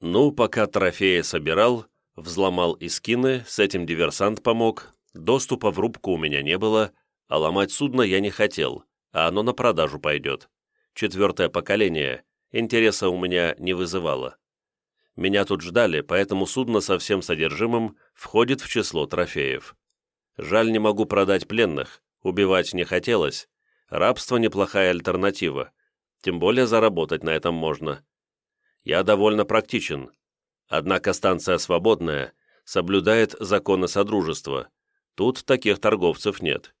Ну, пока трофеи собирал, взломал искины, с этим диверсант помог, доступа в рубку у меня не было, а ломать судно я не хотел, а оно на продажу пойдет. Четвертое поколение, интереса у меня не вызывало. Меня тут ждали, поэтому судно со всем содержимым входит в число трофеев. Жаль, не могу продать пленных, убивать не хотелось. Рабство – неплохая альтернатива. Тем более заработать на этом можно. Я довольно практичен. Однако станция свободная, соблюдает законы Содружества. Тут таких торговцев нет.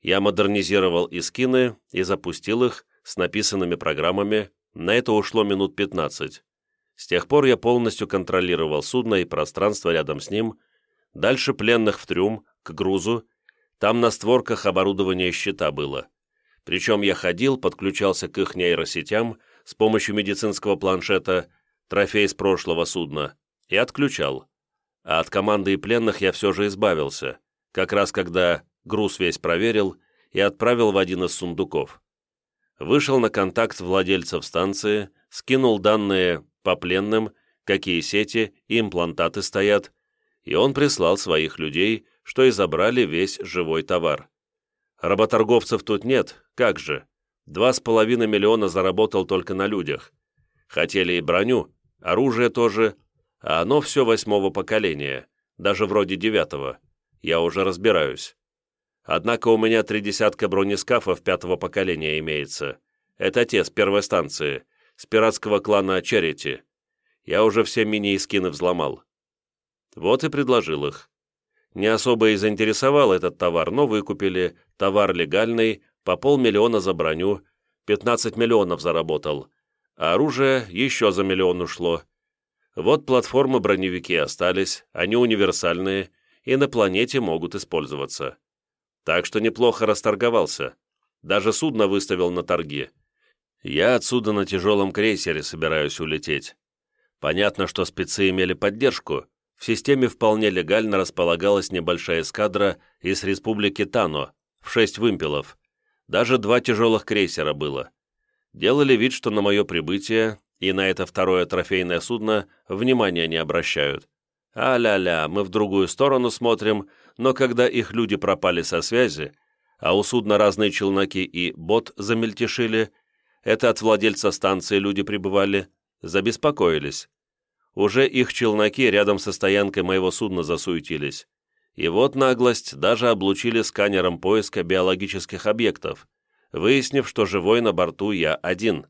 Я модернизировал искины и запустил их с написанными программами, на это ушло минут 15. С тех пор я полностью контролировал судно и пространство рядом с ним, дальше пленных в трюм, к грузу, там на створках оборудование щита было. Причем я ходил, подключался к их нейросетям с помощью медицинского планшета, трофей с прошлого судна, и отключал. А от команды и пленных я все же избавился, как раз когда груз весь проверил и отправил в один из сундуков. Вышел на контакт владельцев станции, скинул данные по пленным, какие сети и имплантаты стоят, и он прислал своих людей, что и забрали весь живой товар. Работорговцев тут нет, как же. Два с половиной миллиона заработал только на людях. Хотели и броню, оружие тоже, а оно все восьмого поколения, даже вроде девятого. Я уже разбираюсь. Однако у меня три десятка бронескафов пятого поколения имеется. Это те с первой станции, с пиратского клана Черити. Я уже все мини-искины взломал. Вот и предложил их. Не особо и заинтересовал этот товар, но выкупили, товар легальный, по полмиллиона за броню, 15 миллионов заработал, а оружие еще за миллион ушло. Вот платформы-броневики остались, они универсальные и на планете могут использоваться. Так что неплохо расторговался. Даже судно выставил на торги. Я отсюда на тяжелом крейсере собираюсь улететь. Понятно, что спецы имели поддержку. В системе вполне легально располагалась небольшая эскадра из республики Тано, в шесть вымпелов. Даже два тяжелых крейсера было. Делали вид, что на мое прибытие и на это второе трофейное судно внимания не обращают. А-ля-ля, мы в другую сторону смотрим, но когда их люди пропали со связи, а у судна разные челноки и бот замельтешили, это от владельца станции люди прибывали, забеспокоились. Уже их челноки рядом со стоянкой моего судна засуетились. И вот наглость даже облучили сканером поиска биологических объектов, выяснив, что живой на борту я один.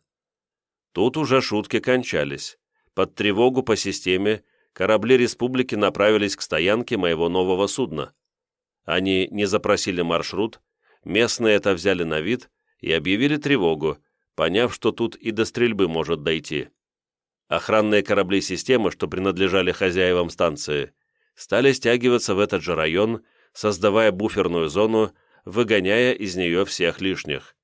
Тут уже шутки кончались. Под тревогу по системе корабли республики направились к стоянке моего нового судна. Они не запросили маршрут, местные это взяли на вид и объявили тревогу, поняв, что тут и до стрельбы может дойти. Охранные корабли системы, что принадлежали хозяевам станции, стали стягиваться в этот же район, создавая буферную зону, выгоняя из нее всех лишних.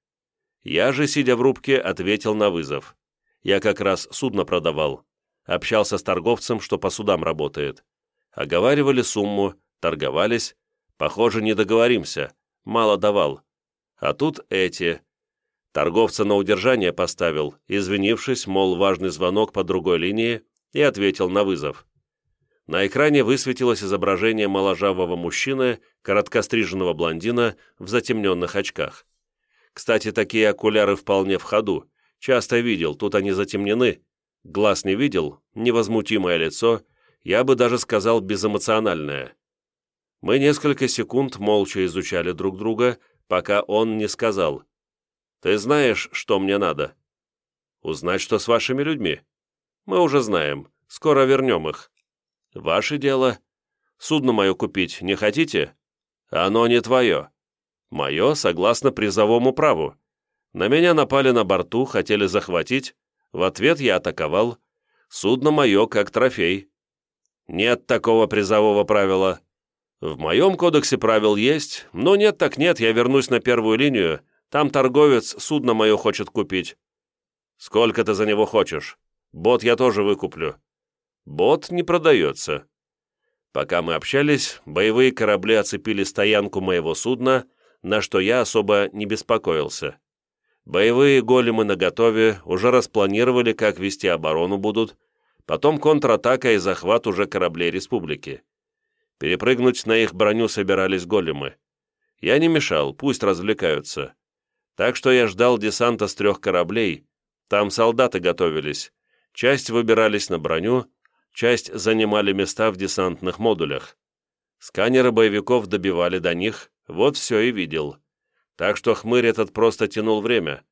Я же, сидя в рубке, ответил на вызов. Я как раз судно продавал. Общался с торговцем, что по судам работает. Оговаривали сумму, торговались. Похоже, не договоримся. Мало давал. А тут эти. Торговца на удержание поставил, извинившись, мол, важный звонок по другой линии, и ответил на вызов. На экране высветилось изображение моложавого мужчины, короткостриженного блондина в затемненных очках. Кстати, такие окуляры вполне в ходу. Часто видел, тут они затемнены. Глаз не видел, невозмутимое лицо, я бы даже сказал безэмоциональное. Мы несколько секунд молча изучали друг друга, пока он не сказал – ты знаешь, что мне надо?» «Узнать, что с вашими людьми?» «Мы уже знаем. Скоро вернем их». «Ваше дело. Судно мое купить не хотите?» «Оно не твое». «Мое, согласно призовому праву. На меня напали на борту, хотели захватить. В ответ я атаковал. Судно мое как трофей». «Нет такого призового правила». «В моем кодексе правил есть, но нет так нет, я вернусь на первую линию, там торговец судно мое хочет купить. Сколько ты за него хочешь? Бот я тоже выкуплю. Бот не продается. Пока мы общались, боевые корабли оцепили стоянку моего судна, на что я особо не беспокоился. Боевые големы наготове уже распланировали, как вести оборону будут, Потом контратака и захват уже кораблей республики. Перепрыгнуть на их броню собирались големы. Я не мешал, пусть развлекаются. Так что я ждал десанта с трех кораблей, там солдаты готовились. Часть выбирались на броню, часть занимали места в десантных модулях. Сканеры боевиков добивали до них, вот все и видел. Так что хмырь этот просто тянул время.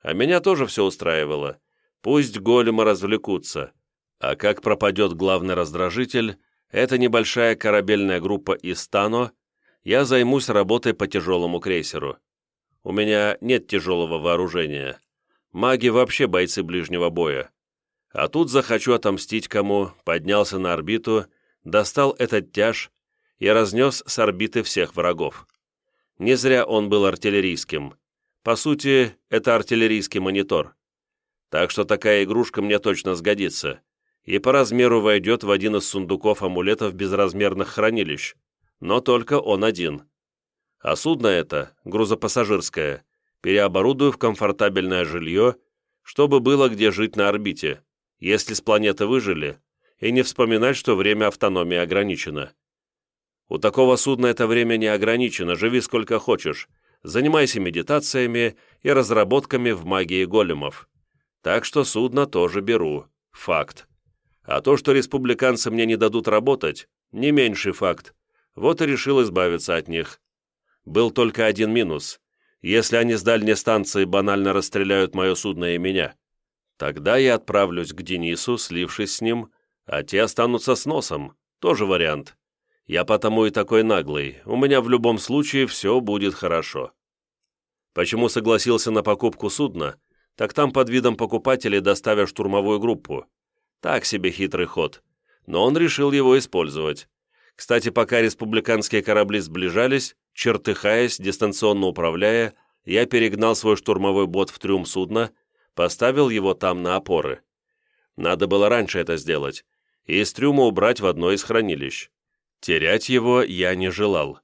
А меня тоже все устраивало. Пусть големы развлекутся. А как пропадет главный раздражитель, это небольшая корабельная группа из Тано, я займусь работой по тяжелому крейсеру. У меня нет тяжелого вооружения. Маги вообще бойцы ближнего боя. А тут захочу отомстить кому, поднялся на орбиту, достал этот тяж и разнес с орбиты всех врагов. Не зря он был артиллерийским. По сути, это артиллерийский монитор. Так что такая игрушка мне точно сгодится. И по размеру войдет в один из сундуков амулетов безразмерных хранилищ. Но только он один. А судно это, грузопассажирское, переоборудую в комфортабельное жилье, чтобы было где жить на орбите, если с планеты выжили, и не вспоминать, что время автономии ограничено. У такого судна это время не ограничено, живи сколько хочешь, занимайся медитациями и разработками в магии големов. Так что судно тоже беру. Факт. А то, что республиканцы мне не дадут работать, не меньший факт. Вот и решил избавиться от них. Был только один минус. Если они с дальней станции банально расстреляют мое судно и меня, тогда я отправлюсь к Денису, слившись с ним, а те останутся с носом. Тоже вариант. Я потому и такой наглый. У меня в любом случае все будет хорошо. Почему согласился на покупку судна? Так там под видом покупателей доставят штурмовую группу. Так себе хитрый ход. Но он решил его использовать. Кстати, пока республиканские корабли сближались, чертыхаясь, дистанционно управляя, я перегнал свой штурмовой бот в трюм судна, поставил его там на опоры. Надо было раньше это сделать, и из трюма убрать в одно из хранилищ. Терять его я не желал.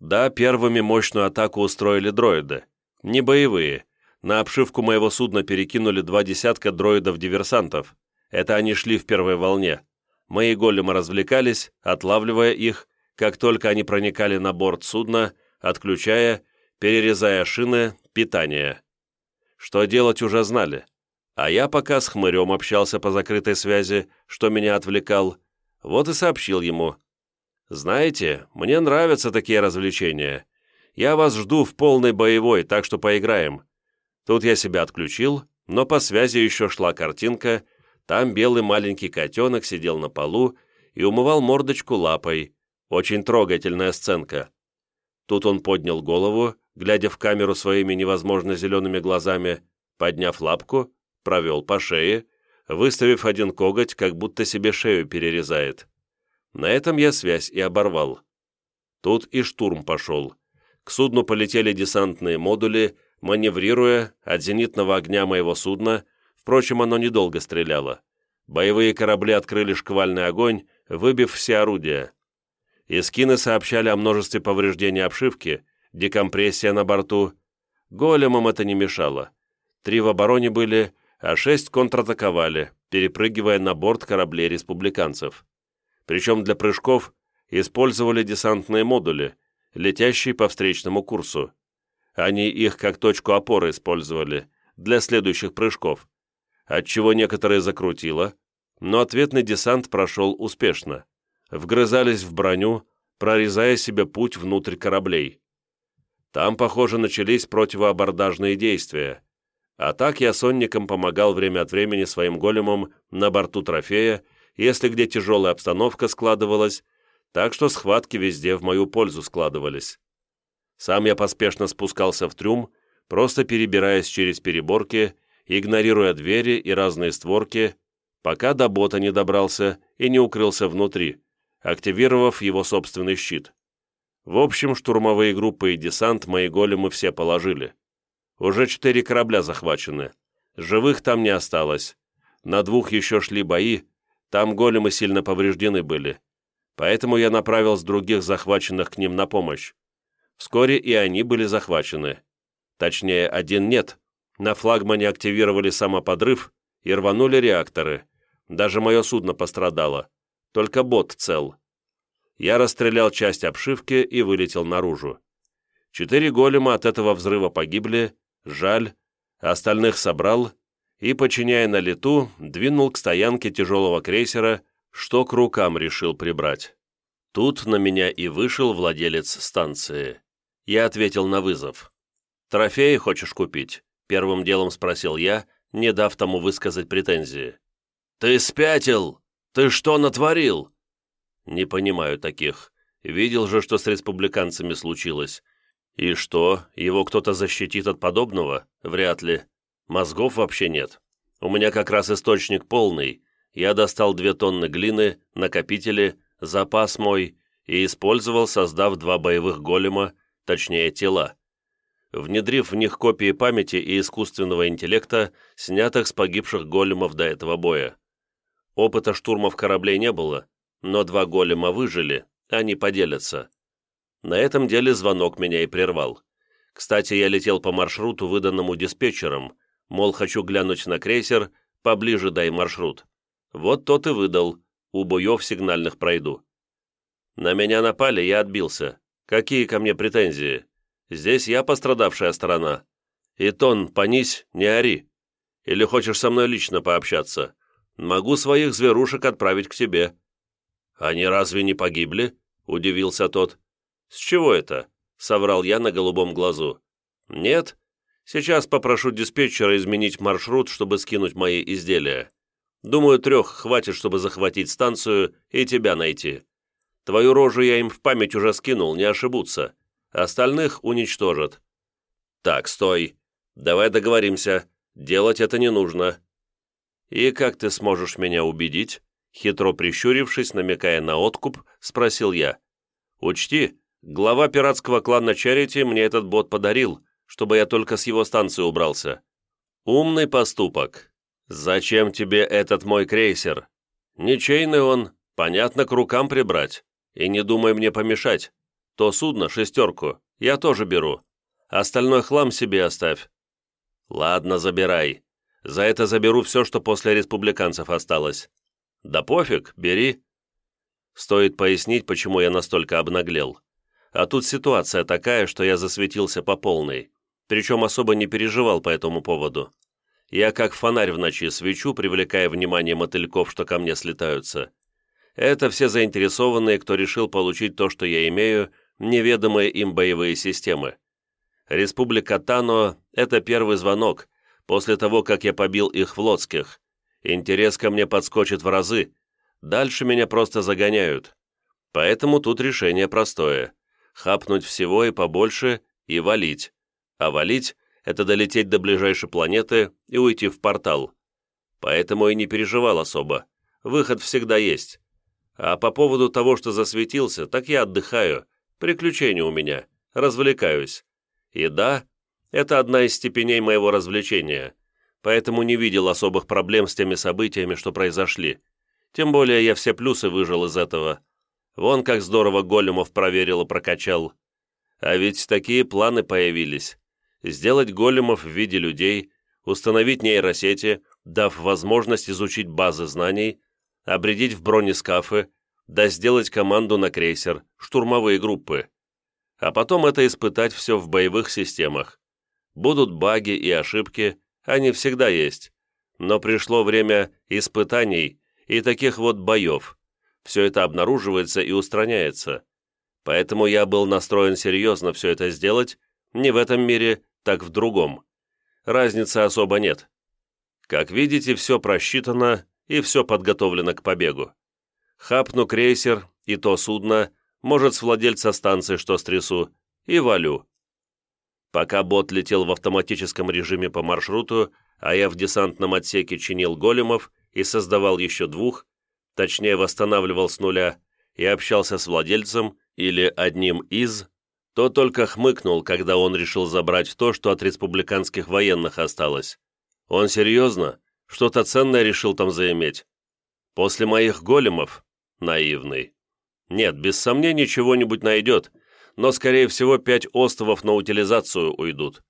Да, первыми мощную атаку устроили дроиды. Не боевые. На обшивку моего судна перекинули два десятка дроидов-диверсантов. Это они шли в первой волне. Мои големы развлекались, отлавливая их, как только они проникали на борт судна, отключая, перерезая шины, питание. Что делать уже знали. А я пока с хмырем общался по закрытой связи, что меня отвлекал, вот и сообщил ему. «Знаете, мне нравятся такие развлечения. Я вас жду в полной боевой, так что поиграем». Тут я себя отключил, но по связи еще шла картинка, там белый маленький котенок сидел на полу и умывал мордочку лапой. Очень трогательная сценка. Тут он поднял голову, глядя в камеру своими невозможно зелеными глазами, подняв лапку, провел по шее, выставив один коготь, как будто себе шею перерезает. На этом я связь и оборвал. Тут и штурм пошел. К судну полетели десантные модули, маневрируя от зенитного огня моего судна Впрочем, оно недолго стреляло. Боевые корабли открыли шквальный огонь, выбив все орудия. Искины сообщали о множестве повреждений обшивки, декомпрессия на борту. Големам это не мешало. Три в обороне были, а шесть контратаковали, перепрыгивая на борт кораблей республиканцев. Причем для прыжков использовали десантные модули, летящие по встречному курсу. Они их как точку опоры использовали для следующих прыжков отчего некоторые закрутило, но ответный десант прошел успешно. Вгрызались в броню, прорезая себе путь внутрь кораблей. Там, похоже, начались противоабордажные действия. А так я сонникам помогал время от времени своим големам на борту трофея, если где тяжелая обстановка складывалась, так что схватки везде в мою пользу складывались. Сам я поспешно спускался в трюм, просто перебираясь через переборки игнорируя двери и разные створки, пока до бота не добрался и не укрылся внутри, активировав его собственный щит. В общем, штурмовые группы и десант мои големы все положили. Уже четыре корабля захвачены. Живых там не осталось. На двух еще шли бои, там големы сильно повреждены были. Поэтому я направил с других захваченных к ним на помощь. Вскоре и они были захвачены. Точнее, один нет, на флагмане активировали самоподрыв и рванули реакторы. даже мое судно пострадало. Только бот цел. Я расстрелял часть обшивки и вылетел наружу. Четыре голема от этого взрыва погибли, жаль, остальных собрал и, подчиняя на лету, двинул к стоянке тяжелого крейсера, что к рукам решил прибрать. Тут на меня и вышел владелец станции. Я ответил на вызов. «Трофеи хочешь купить?» — первым делом спросил я, не дав тому высказать претензии. «Ты спятил! Ты что натворил?» «Не понимаю таких. Видел же, что с республиканцами случилось. И что, его кто-то защитит от подобного? Вряд ли. Мозгов вообще нет. У меня как раз источник полный. Я достал две тонны глины, накопители, запас мой и использовал, создав два боевых голема, точнее тела. Внедрив в них копии памяти и искусственного интеллекта, снятых с погибших големов до этого боя. Опыта штурмов кораблей не было, но два голема выжили, они поделятся. На этом деле звонок меня и прервал. Кстати, я летел по маршруту, выданному диспетчером, мол, хочу глянуть на крейсер, поближе дай маршрут. Вот тот и выдал, у боев сигнальных пройду. На меня напали, я отбился. Какие ко мне претензии? Здесь я пострадавшая сторона. И тон, понись, не ори. Или хочешь со мной лично пообщаться? Могу своих зверушек отправить к тебе». «Они разве не погибли?» – удивился тот. «С чего это?» — соврал я на голубом глазу. «Нет. Сейчас попрошу диспетчера изменить маршрут, чтобы скинуть мои изделия. Думаю, трех хватит, чтобы захватить станцию и тебя найти. Твою рожу я им в память уже скинул, не ошибутся. Остальных уничтожат». «Так, стой. Давай договоримся. Делать это не нужно». «И как ты сможешь меня убедить?» Хитро прищурившись, намекая на откуп, спросил я. «Учти, Глава пиратского клана Чарити мне этот бот подарил, чтобы я только с его станции убрался. Умный поступок. Зачем тебе этот мой крейсер? Ничейный он, понятно, к рукам прибрать. И не думай мне помешать. То судно, шестерку, я тоже беру. Остальной хлам себе оставь. Ладно, забирай. За это заберу все, что после республиканцев осталось. Да пофиг, бери. Стоит пояснить, почему я настолько обнаглел. А тут ситуация такая, что я засветился по полной. Причем особо не переживал по этому поводу. Я как фонарь в ночи свечу, привлекая внимание мотыльков, что ко мне слетаются. Это все заинтересованные, кто решил получить то, что я имею, неведомые им боевые системы. Республика Тано – это первый звонок, после того, как я побил их в Лоцких. Интерес ко мне подскочит в разы. Дальше меня просто загоняют. Поэтому тут решение простое хапнуть всего и побольше и валить. А валить – это долететь до ближайшей планеты и уйти в портал. Поэтому и не переживал особо. Выход всегда есть. А по поводу того, что засветился, так я отдыхаю. Приключения у меня. Развлекаюсь. И да, это одна из степеней моего развлечения. Поэтому не видел особых проблем с теми событиями, что произошли. Тем более я все плюсы выжил из этого. Вон как здорово големов проверил и прокачал. А ведь такие планы появились. Сделать големов в виде людей, установить нейросети, дав возможность изучить базы знаний, обредить в бронескафы, да сделать команду на крейсер, штурмовые группы. А потом это испытать все в боевых системах. Будут баги и ошибки, они всегда есть. Но пришло время испытаний и таких вот боев все это обнаруживается и устраняется. Поэтому я был настроен серьезно все это сделать, не в этом мире, так в другом. Разницы особо нет. Как видите, все просчитано и все подготовлено к побегу. Хапну крейсер и то судно, может, с владельца станции что стрясу, и валю. Пока бот летел в автоматическом режиме по маршруту, а я в десантном отсеке чинил големов и создавал еще двух, точнее восстанавливал с нуля, и общался с владельцем или одним из, то только хмыкнул, когда он решил забрать то, что от республиканских военных осталось. Он серьезно? Что-то ценное решил там заиметь? После моих големов? Наивный. Нет, без сомнений чего-нибудь найдет, но, скорее всего, пять островов на утилизацию уйдут.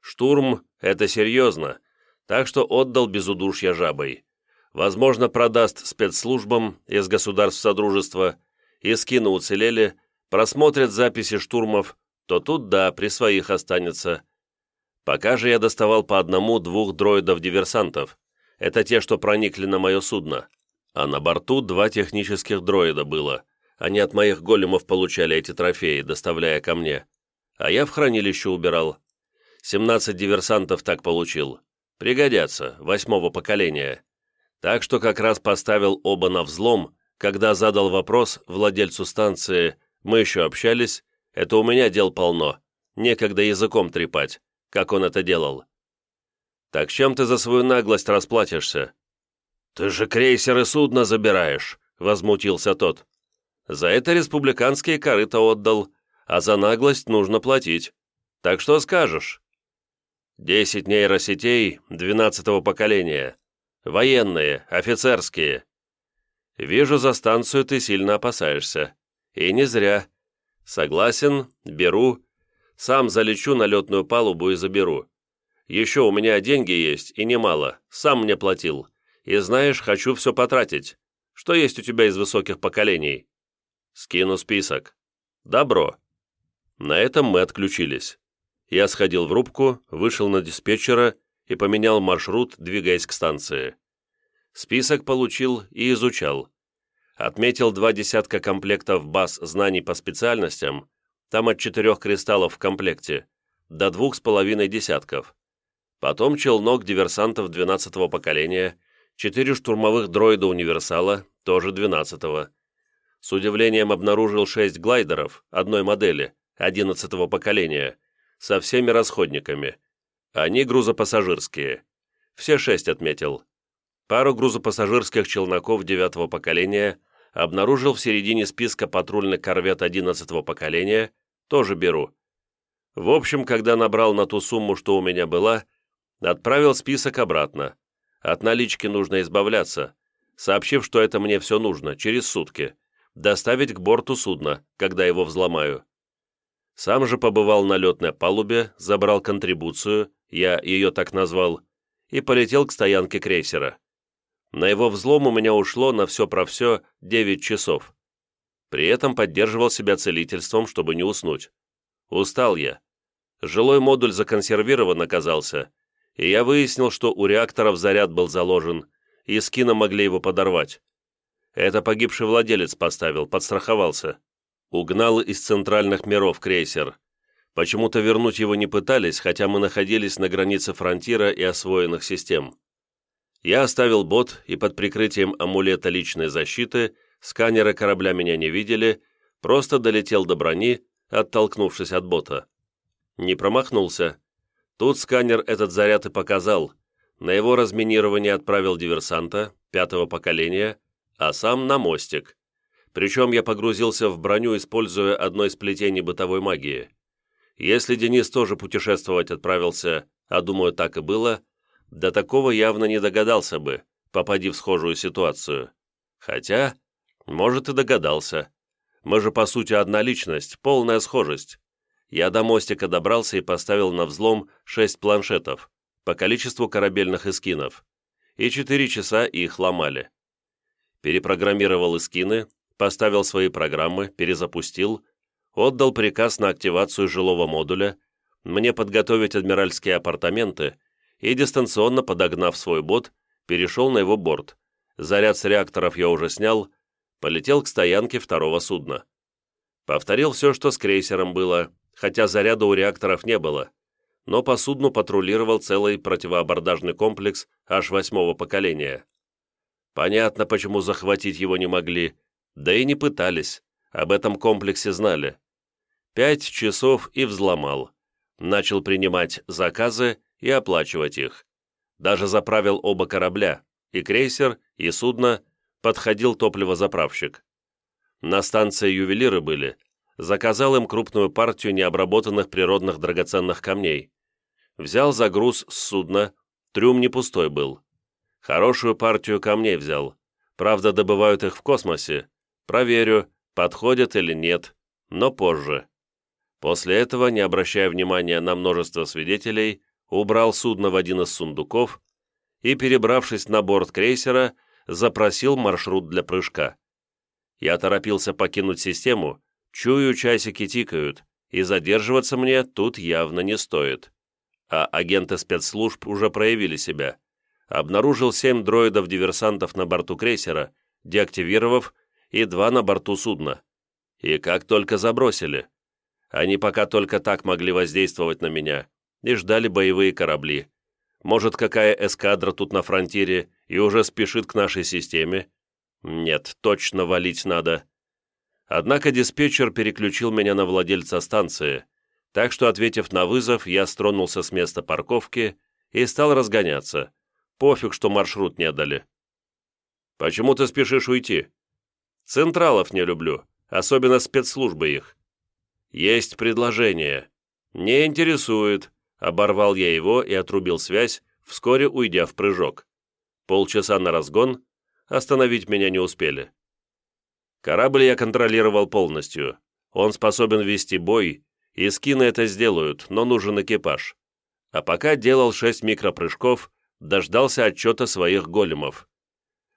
Штурм — это серьезно, так что отдал без жабой. Возможно, продаст спецслужбам из государств Содружества, и скину уцелели, просмотрят записи штурмов, то тут да, при своих останется. Пока же я доставал по одному-двух дроидов-диверсантов. Это те, что проникли на мое судно. А на борту два технических дроида было. Они от моих големов получали эти трофеи, доставляя ко мне. А я в хранилище убирал. 17 диверсантов так получил. Пригодятся, восьмого поколения. Так что как раз поставил оба на взлом, когда задал вопрос владельцу станции «Мы еще общались, это у меня дел полно, некогда языком трепать, как он это делал». «Так чем ты за свою наглость расплатишься?» «Ты же крейсер и судно забираешь», — возмутился тот. «За это республиканские корыто отдал, а за наглость нужно платить. Так что скажешь?» «Десять нейросетей двенадцатого поколения. Военные, офицерские. Вижу, за станцию ты сильно опасаешься. И не зря. Согласен, беру. Сам залечу на летную палубу и заберу. Еще у меня деньги есть, и немало. Сам мне платил. И знаешь, хочу все потратить. Что есть у тебя из высоких поколений? Скину список. Добро. На этом мы отключились. Я сходил в рубку, вышел на диспетчера и поменял маршрут, двигаясь к станции. Список получил и изучал. Отметил два десятка комплектов баз знаний по специальностям, там от четырех кристаллов в комплекте, до двух с половиной десятков. Потом челнок диверсантов 12-го поколения, четыре штурмовых дроида-универсала, тоже 12-го. С удивлением обнаружил шесть глайдеров одной модели, 11-го поколения, со всеми расходниками – они грузопассажирские. Все шесть отметил. Пару грузопассажирских челноков девятого поколения обнаружил в середине списка патрульный корвет одиннадцатого поколения, тоже беру. В общем, когда набрал на ту сумму, что у меня была, отправил список обратно. От налички нужно избавляться, сообщив, что это мне все нужно, через сутки, доставить к борту судна, когда его взломаю. Сам же побывал на летной палубе, забрал контрибуцию, я ее так назвал, и полетел к стоянке крейсера. На его взлом у меня ушло на все про все 9 часов. При этом поддерживал себя целительством, чтобы не уснуть. Устал я. Жилой модуль законсервирован оказался, и я выяснил, что у реакторов заряд был заложен, и скина могли его подорвать. Это погибший владелец поставил, подстраховался. Угнал из центральных миров крейсер. Почему-то вернуть его не пытались, хотя мы находились на границе фронтира и освоенных систем. Я оставил бот, и под прикрытием амулета личной защиты сканеры корабля меня не видели, просто долетел до брони, оттолкнувшись от бота. Не промахнулся. Тут сканер этот заряд и показал. На его разминирование отправил диверсанта, пятого поколения, а сам на мостик. Причем я погрузился в броню, используя одно из плетений бытовой магии. Если Денис тоже путешествовать отправился, а думаю, так и было, до такого явно не догадался бы, попади в схожую ситуацию. Хотя, может, и догадался. Мы же, по сути, одна личность, полная схожесть. Я до мостика добрался и поставил на взлом шесть планшетов по количеству корабельных эскинов, и четыре часа их ломали. Перепрограммировал эскины, поставил свои программы, перезапустил, отдал приказ на активацию жилого модуля, мне подготовить адмиральские апартаменты и, дистанционно подогнав свой бот, перешел на его борт. Заряд с реакторов я уже снял, полетел к стоянке второго судна. Повторил все, что с крейсером было, хотя заряда у реакторов не было, но по судну патрулировал целый противоабордажный комплекс аж восьмого поколения. Понятно, почему захватить его не могли, да и не пытались, об этом комплексе знали. Пять часов и взломал. Начал принимать заказы и оплачивать их. Даже заправил оба корабля, и крейсер, и судно, подходил топливозаправщик. На станции ювелиры были. Заказал им крупную партию необработанных природных драгоценных камней. Взял загруз с судна, трюм не пустой был. Хорошую партию камней взял. Правда, добывают их в космосе. Проверю, подходят или нет, но позже. После этого, не обращая внимания на множество свидетелей, убрал судно в один из сундуков и, перебравшись на борт крейсера, запросил маршрут для прыжка. Я торопился покинуть систему, чую, часики тикают, и задерживаться мне тут явно не стоит. А агенты спецслужб уже проявили себя. Обнаружил семь дроидов-диверсантов на борту крейсера, деактивировав, и два на борту судна. И как только забросили. Они пока только так могли воздействовать на меня и ждали боевые корабли. Может, какая эскадра тут на фронтире и уже спешит к нашей системе? Нет, точно валить надо. Однако диспетчер переключил меня на владельца станции, так что, ответив на вызов, я стронулся с места парковки и стал разгоняться. Пофиг, что маршрут не дали. «Почему ты спешишь уйти?» «Централов не люблю, особенно спецслужбы их». «Есть предложение». «Не интересует», — оборвал я его и отрубил связь, вскоре уйдя в прыжок. Полчаса на разгон, остановить меня не успели. Корабль я контролировал полностью. Он способен вести бой, и скины это сделают, но нужен экипаж. А пока делал шесть микропрыжков, дождался отчета своих големов.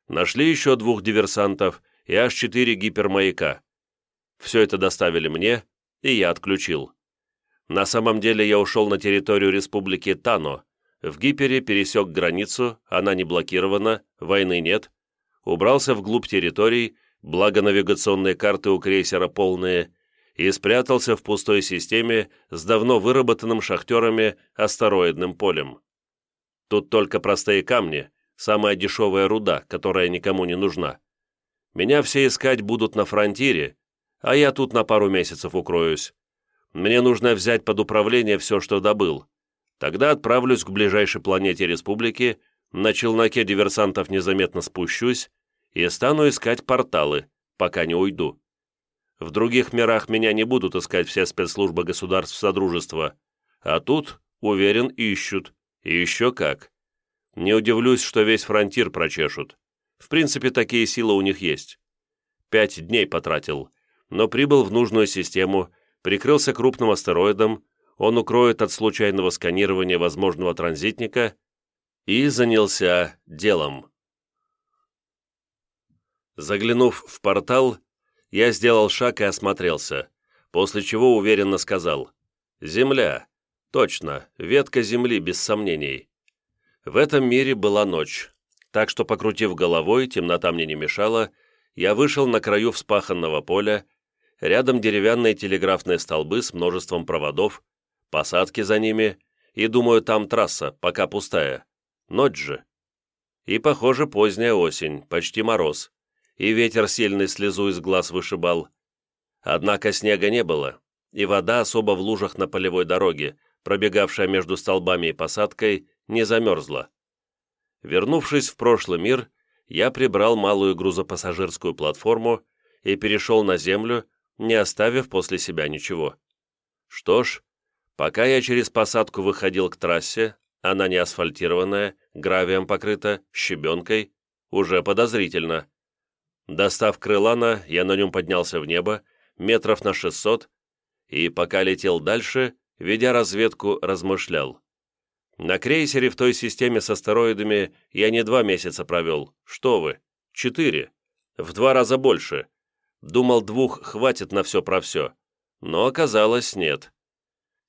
Нашли еще двух диверсантов и аж четыре гипермаяка. Все это доставили мне, и я отключил. На самом деле я ушел на территорию республики Тано, в гипере пересек границу, она не блокирована, войны нет, убрался вглубь территорий, благо навигационные карты у крейсера полные, и спрятался в пустой системе с давно выработанным шахтерами астероидным полем. Тут только простые камни, самая дешевая руда, которая никому не нужна. Меня все искать будут на фронтире, а я тут на пару месяцев укроюсь. Мне нужно взять под управление все, что добыл. Тогда отправлюсь к ближайшей планете республики, на челноке диверсантов незаметно спущусь и стану искать порталы, пока не уйду. В других мирах меня не будут искать все спецслужбы государств Содружества, а тут, уверен, ищут, и еще как. Не удивлюсь, что весь фронтир прочешут. В принципе, такие силы у них есть. Пять дней потратил, но прибыл в нужную систему, прикрылся крупным астероидом, он укроет от случайного сканирования возможного транзитника и занялся делом. Заглянув в портал, я сделал шаг и осмотрелся, после чего уверенно сказал «Земля». Точно, ветка земли, без сомнений. В этом мире была ночь, так что, покрутив головой, темнота мне не мешала, я вышел на краю вспаханного поля, рядом деревянные телеграфные столбы с множеством проводов, посадки за ними, и, думаю, там трасса, пока пустая. Ночь же. И, похоже, поздняя осень, почти мороз и ветер сильный слезу из глаз вышибал. Однако снега не было, и вода особо в лужах на полевой дороге, пробегавшая между столбами и посадкой, не замерзла. Вернувшись в прошлый мир, я прибрал малую грузопассажирскую платформу и перешел на землю, не оставив после себя ничего. Что ж, пока я через посадку выходил к трассе, она не асфальтированная, гравием покрыта, щебенкой, уже подозрительно. Достав крылана, я на нем поднялся в небо, метров на 600, и пока летел дальше, ведя разведку, размышлял. На крейсере в той системе с астероидами я не два месяца провел. Что вы? Четыре. В два раза больше. Думал, двух хватит на все про все. Но оказалось, нет.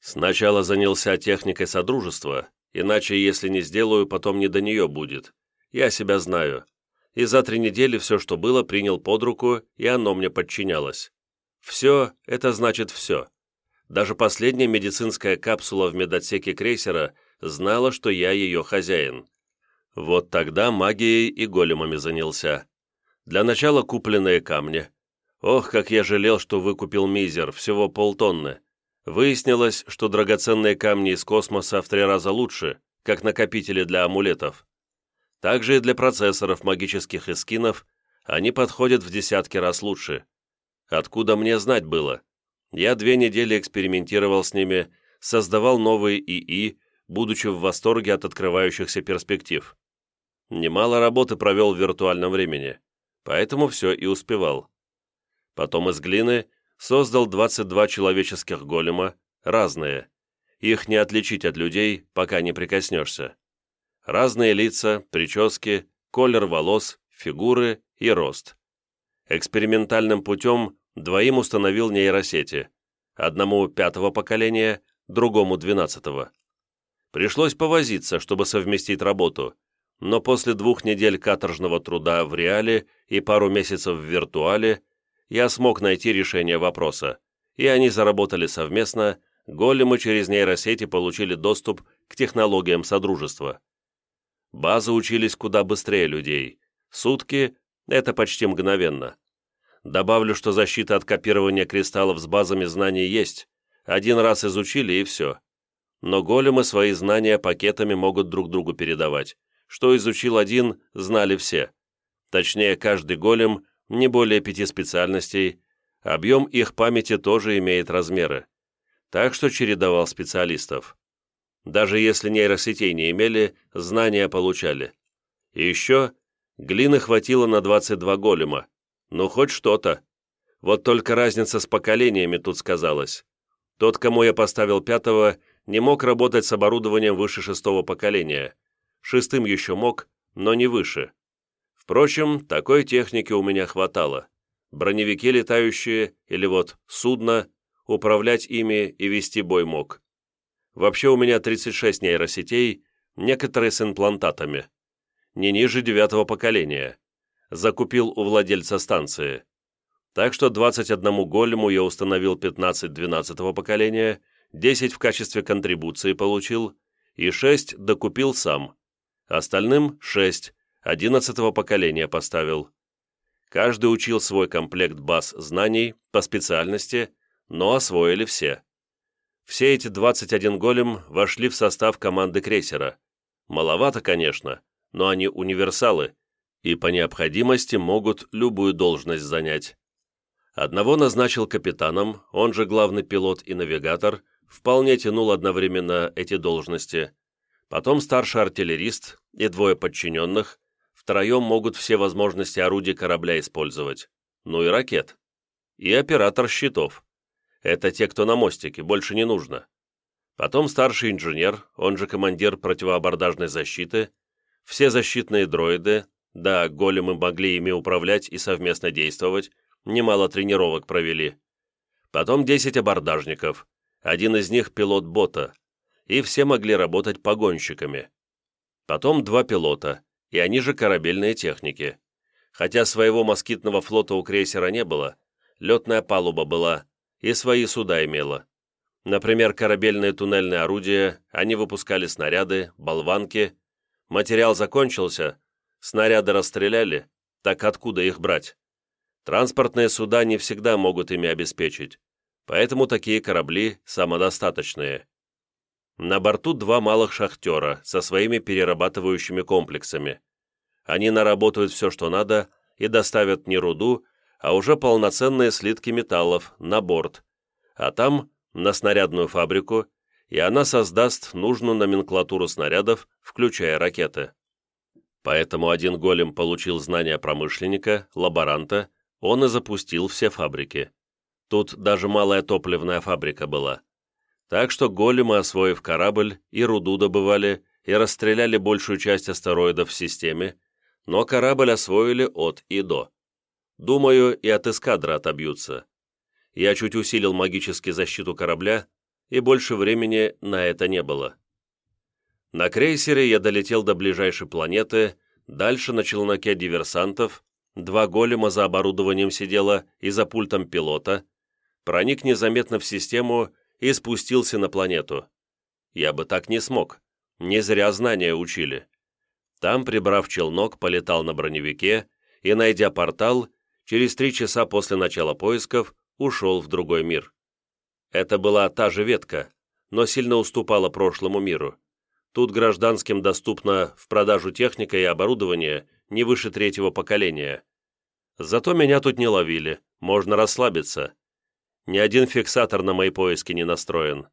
Сначала занялся техникой Содружества, иначе, если не сделаю, потом не до нее будет. Я себя знаю и за три недели все, что было, принял под руку, и оно мне подчинялось. Все – это значит все. Даже последняя медицинская капсула в медотсеке крейсера знала, что я ее хозяин. Вот тогда магией и големами занялся. Для начала купленные камни. Ох, как я жалел, что выкупил мизер, всего полтонны. Выяснилось, что драгоценные камни из космоса в три раза лучше, как накопители для амулетов. Также и для процессоров магических эскинов они подходят в десятки раз лучше. Откуда мне знать было? Я две недели экспериментировал с ними, создавал новые ИИ, будучи в восторге от открывающихся перспектив. Немало работы провел в виртуальном времени, поэтому все и успевал. Потом из глины создал 22 человеческих голема, разные. Их не отличить от людей, пока не прикоснешься. Разные лица, прически, колер волос, фигуры и рост. Экспериментальным путем двоим установил нейросети. Одному пятого поколения, другому двенадцатого. Пришлось повозиться, чтобы совместить работу, но после двух недель каторжного труда в реале и пару месяцев в виртуале я смог найти решение вопроса, и они заработали совместно, големы через нейросети получили доступ к технологиям Содружества. Базы учились куда быстрее людей. Сутки — это почти мгновенно. Добавлю, что защита от копирования кристаллов с базами знаний есть. Один раз изучили и все. Но големы свои знания пакетами могут друг другу передавать. Что изучил один, знали все. Точнее, каждый голем не более пяти специальностей, объем их памяти тоже имеет размеры. Так что чередовал специалистов. Даже если нейросетей не имели, знания получали. И еще глины хватило на 22 голема. Ну, хоть что-то. Вот только разница с поколениями тут сказалась. Тот, кому я поставил пятого, не мог работать с оборудованием выше шестого поколения, шестым еще мог, но не выше. Впрочем, такой техники у меня хватало. Броневики летающие или вот судно, управлять ими и вести бой мог. Вообще у меня 36 нейросетей, некоторые с имплантатами. Не ниже девятого поколения. Закупил у владельца станции. Так что 21 голему я установил 15 12 поколения, 10 в качестве контрибуции получил, и 6 докупил сам. Остальным шесть, одиннадцатого поколения поставил. Каждый учил свой комплект баз знаний по специальности, но освоили все. Все эти 21 голем вошли в состав команды крейсера. Маловато, конечно, но они универсалы и по необходимости могут любую должность занять. Одного назначил капитаном, он же главный пилот и навигатор, вполне тянул одновременно эти должности. Потом старший артиллерист, и двое подчиненных, втроем могут все возможности орудий корабля использовать, ну и ракет. И оператор щитов. Это те, кто на мостике, больше не нужно. Потом старший инженер, он же командир противоабордажной защиты, все защитные дроиды, да, големы могли ими управлять и совместно действовать, немало тренировок провели. Потом 10 абордажников, один из них пилот бота, и все могли работать погонщиками. Потом два пилота, и они же корабельные техники. Хотя своего москитного флота у крейсера не было, летная палуба была, и свои суда имела. Например, корабельные туннельные орудия, они выпускали снаряды, болванки. Материал закончился, снаряды расстреляли, так откуда их брать? Транспортные суда не всегда могут ими обеспечить, поэтому такие корабли самодостаточные. На борту два малых шахтера со своими перерабатывающими комплексами. Они наработают все, что надо, и доставят не руду, а уже полноценные слитки металлов на борт, а там на снарядную фабрику, и она создаст нужную номенклатуру снарядов, включая ракеты. Поэтому один голем получил знания промышленника, лаборанта, он и запустил все фабрики. Тут даже малая топливная фабрика была. Так что големы, освоив корабль, и руду добывали, и расстреляли большую часть астероидов в системе, но корабль освоили от и до. Думаю, и от эскадры отобьются. Я чуть усилил магически защиту корабля, и больше времени на это не было. На крейсере я долетел до ближайшей планеты, дальше на челноке диверсантов, два голема за оборудованием сидело и за пультом пилота, проник незаметно в систему и спустился на планету. Я бы так не смог. Не зря знания учили. Там, прибрав челнок, полетал на броневике и, найдя портал, через три часа после начала поисков ушел в другой мир. Это была та же ветка, но сильно уступала прошлому миру. Тут гражданским доступно в продажу техника и оборудование не выше третьего поколения. Зато меня тут не ловили, можно расслабиться. Ни один фиксатор на мои поиски не настроен.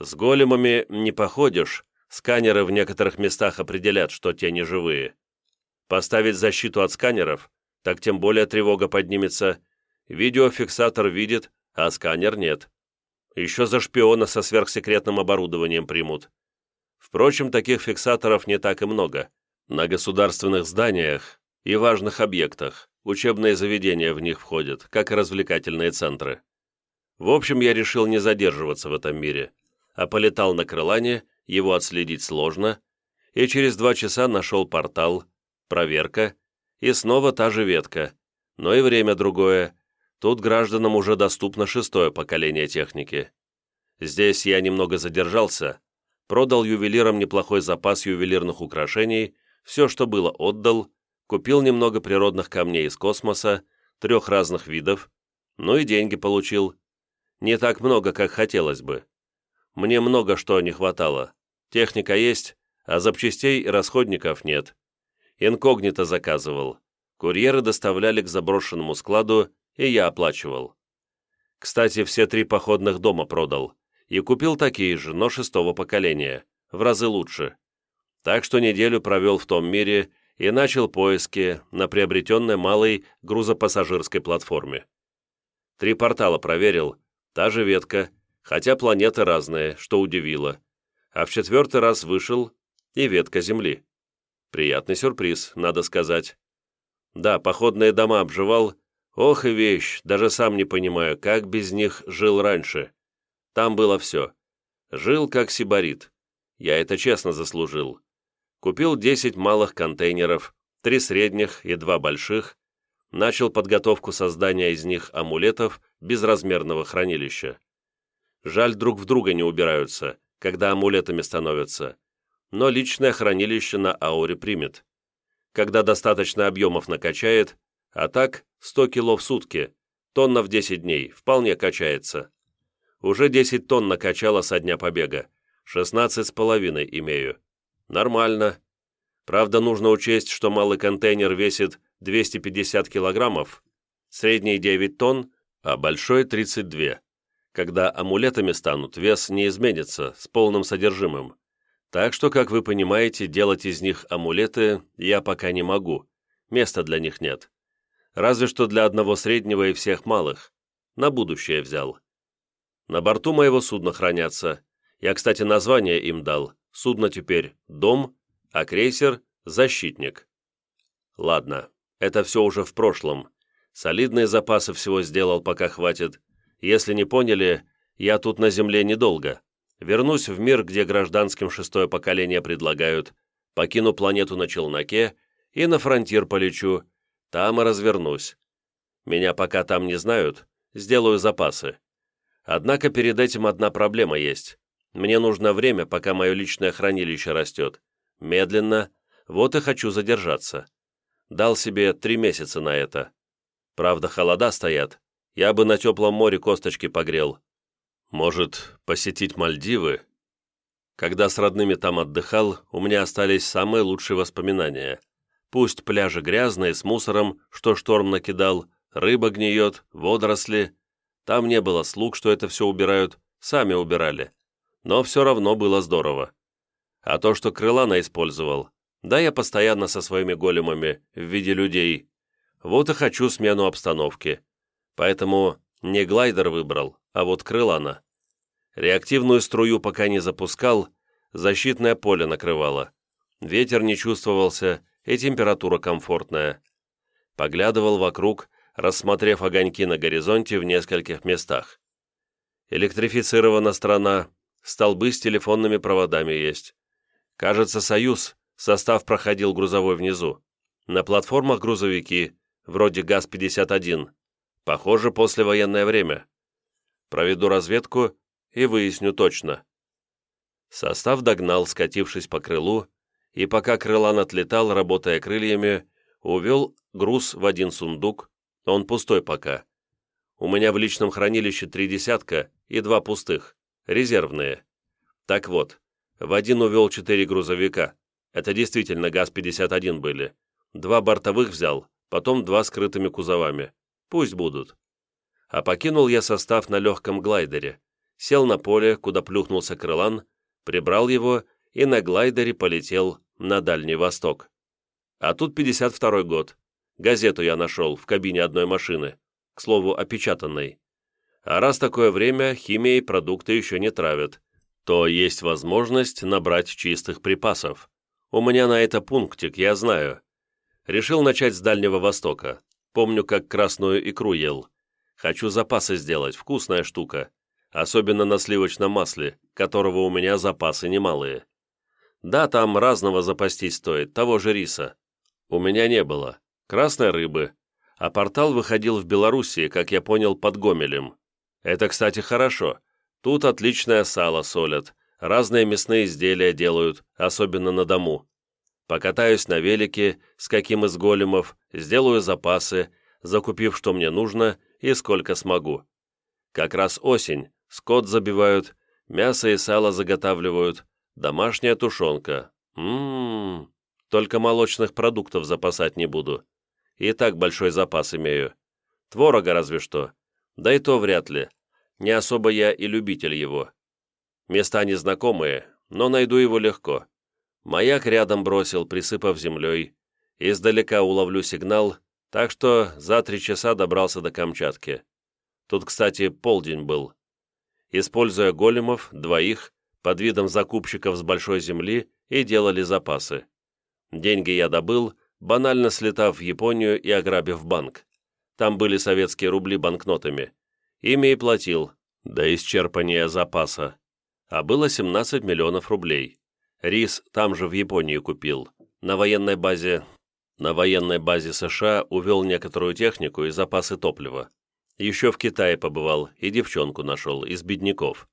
С големами не походишь, сканеры в некоторых местах определят, что те не живые. Поставить защиту от сканеров, так тем более тревога поднимется. Видеофиксатор видит, а сканер нет. Еще за шпиона со сверхсекретным оборудованием примут. Впрочем, таких фиксаторов не так и много. На государственных зданиях и важных объектах учебные заведения в них входят, как и развлекательные центры. В общем, я решил не задерживаться в этом мире, а полетал на крылане, его отследить сложно, и через два часа нашел портал, проверка, и снова та же ветка, но и время другое. Тут гражданам уже доступно шестое поколение техники. Здесь я немного задержался, продал ювелирам неплохой запас ювелирных украшений, все, что было, отдал, купил немного природных камней из космоса, трех разных видов, ну и деньги получил. Не так много, как хотелось бы. Мне много что не хватало. Техника есть, а запчастей и расходников нет. Инкогнито заказывал. Курьеры доставляли к заброшенному складу, и я оплачивал. Кстати, все три походных дома продал. И купил такие же, но шестого поколения, в разы лучше. Так что неделю провел в том мире и начал поиски на приобретенной малой грузопассажирской платформе. Три портала проверил, та же ветка, хотя планеты разные, что удивило. А в четвертый раз вышел и ветка Земли. Приятный сюрприз, надо сказать. Да, походные дома обживал. Ох и вещь, даже сам не понимаю, как без них жил раньше. Там было все. Жил как сибарит. Я это честно заслужил. Купил 10 малых контейнеров, три средних и два больших, начал подготовку создания из них амулетов безразмерного хранилища. Жаль, друг в друга не убираются, когда амулетами становятся, но личное хранилище на ауре примет. Когда достаточно объемов накачает, а так 100 кило в сутки, тонна в 10 дней, вполне качается. Уже 10 тонн накачало со дня побега, 16 с половиной имею. Нормально. Правда, нужно учесть, что малый контейнер весит 250 килограммов, средний 9 тонн, а большой 32. Когда амулетами станут, вес не изменится, с полным содержимым. Так что, как вы понимаете, делать из них амулеты я пока не могу. Места для них нет. Разве что для одного среднего и всех малых. На будущее взял. На борту моего судна хранятся. Я, кстати, название им дал. Судно теперь «Дом», а крейсер «Защитник». Ладно, это все уже в прошлом. Солидные запасы всего сделал, пока хватит. Если не поняли, я тут на Земле недолго. Вернусь в мир, где гражданским шестое поколение предлагают, покину планету на челноке и на фронтир полечу, там и развернусь. Меня пока там не знают, сделаю запасы. Однако перед этим одна проблема есть. Мне нужно время, пока мое личное хранилище растет. Медленно, вот и хочу задержаться. Дал себе три месяца на это. Правда, холода стоят. Я бы на теплом море косточки погрел. Может, посетить Мальдивы? Когда с родными там отдыхал, у меня остались самые лучшие воспоминания. Пусть пляжи грязные, с мусором, что шторм накидал, рыба гниет, водоросли. Там не было слуг, что это все убирают, сами убирали. Но все равно было здорово. А то, что крылана использовал, да я постоянно со своими големами в виде людей. Вот и хочу смену обстановки. Поэтому не глайдер выбрал, а вот крылана. Реактивную струю пока не запускал, защитное поле накрывало. Ветер не чувствовался, и температура комфортная. Поглядывал вокруг, рассмотрев огоньки на горизонте в нескольких местах. Электрифицирована страна, столбы с телефонными проводами есть. Кажется, «Союз», состав проходил грузовой внизу. На платформах грузовики, вроде ГАЗ-51. Похоже, послевоенное время. Проведу разведку и выясню точно. Состав догнал, скатившись по крылу, и пока крылан отлетал, работая крыльями, увел груз в один сундук, он пустой пока. У меня в личном хранилище три десятка и два пустых, резервные. Так вот, в один увел четыре грузовика, это действительно ГАЗ-51 были. Два бортовых взял, потом два скрытыми кузовами. Пусть будут. А покинул я состав на легком глайдере. Сел на поле, куда плюхнулся крылан, прибрал его и на глайдере полетел на Дальний Восток. А тут 52-й год. Газету я нашел в кабине одной машины, к слову, опечатанной. А раз такое время, химией продукты еще не травят. то есть возможность набрать чистых припасов. У меня на это пунктик, я знаю. Решил начать с Дальнего Востока. Помню, как красную икру ел. Хочу запасы сделать, вкусная штука. Особенно на сливочном масле, которого у меня запасы немалые. Да, там разного запастись стоит, того же риса. У меня не было. Красной рыбы. А портал выходил в Белоруссии, как я понял, под Гомелем. Это, кстати, хорошо. Тут отличное сало солят, разные мясные изделия делают, особенно на дому. Покатаюсь на велике, с каким из големов, сделаю запасы, закупив, что мне нужно и сколько смогу. Как раз осень, скот забивают, мясо и сало заготавливают, домашняя тушенка. Ммм, только молочных продуктов запасать не буду. И так большой запас имею. Творога разве что. Да и то вряд ли. Не особо я и любитель его. Места незнакомые, но найду его легко. Маяк рядом бросил, присыпав землей. Издалека уловлю сигнал, так что за три часа добрался до Камчатки. Тут, кстати, полдень был. Используя големов, двоих, под видом закупщиков с большой земли, и делали запасы. Деньги я добыл, банально слетав в Японию и ограбив банк. Там были советские рубли банкнотами. Ими и платил, до исчерпания запаса. А было 17 миллионов рублей. Рис там же в Японии купил. На военной базе на военной базе США увел некоторую технику и запасы топлива. Еще в Китае побывал и девчонку нашел из бедняков.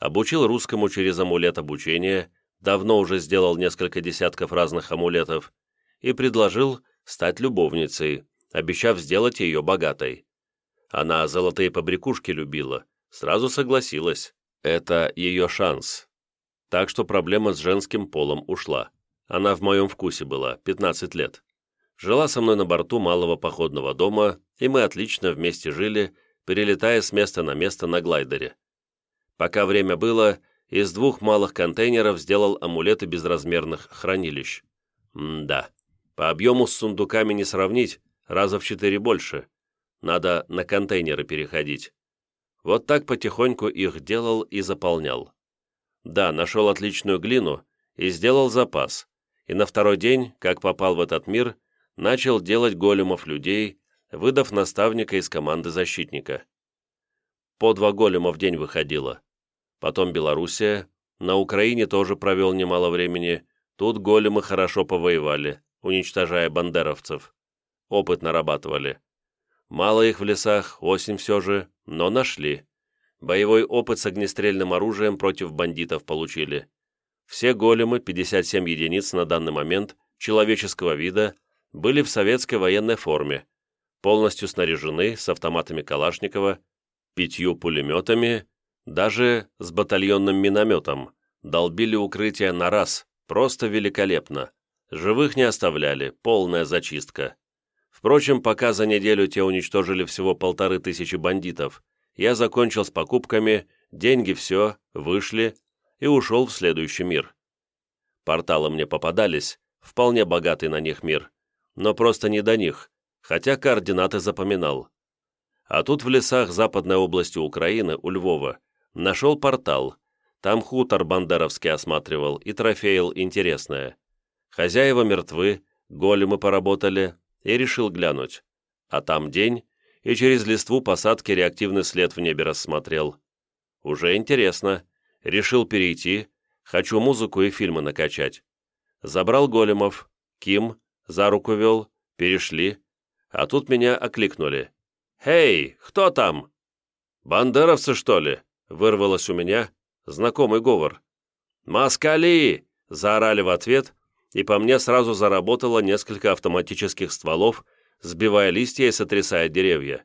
Обучил русскому через амулет обучения, давно уже сделал несколько десятков разных амулетов, и предложил стать любовницей, обещав сделать ее богатой. Она золотые побрякушки любила, сразу согласилась. Это ее шанс. Так что проблема с женским полом ушла. Она в моем вкусе была, 15 лет. Жила со мной на борту малого походного дома, и мы отлично вместе жили, перелетая с места на место на глайдере. Пока время было, из двух малых контейнеров сделал амулеты безразмерных хранилищ. М да, по объему с сундуками не сравнить, раза в четыре больше. Надо на контейнеры переходить. Вот так потихоньку их делал и заполнял. Да, нашел отличную глину и сделал запас. И на второй день, как попал в этот мир, начал делать големов людей, выдав наставника из команды защитника. По два голема в день выходило. Потом Белоруссия, на Украине тоже провел немало времени, тут големы хорошо повоевали, уничтожая бандеровцев. Опыт нарабатывали. Мало их в лесах, осень все же, но нашли. Боевой опыт с огнестрельным оружием против бандитов получили. Все големы, 57 единиц на данный момент, человеческого вида, были в советской военной форме, полностью снаряжены с автоматами Калашникова, пятью пулеметами даже с батальонным минометом. Долбили укрытие на раз. Просто великолепно. Живых не оставляли. Полная зачистка. Впрочем, пока за неделю те уничтожили всего полторы тысячи бандитов, я закончил с покупками, деньги все, вышли и ушел в следующий мир. Порталы мне попадались, вполне богатый на них мир, но просто не до них, хотя координаты запоминал. А тут в лесах западной области Украины, у Львова, Нашел портал. Там хутор бандеровский осматривал и трофеил интересное. Хозяева мертвы, големы поработали, и решил глянуть. А там день, и через листву посадки реактивный след в небе рассмотрел. Уже интересно. Решил перейти, хочу музыку и фильмы накачать. Забрал големов, Ким, за руку вел, перешли, а тут меня окликнули. «Хей, кто там?» «Бандеровцы, что ли?» Вырвалось у меня знакомый говор. «Москали!» – заорали в ответ, и по мне сразу заработало несколько автоматических стволов, сбивая листья и сотрясая деревья.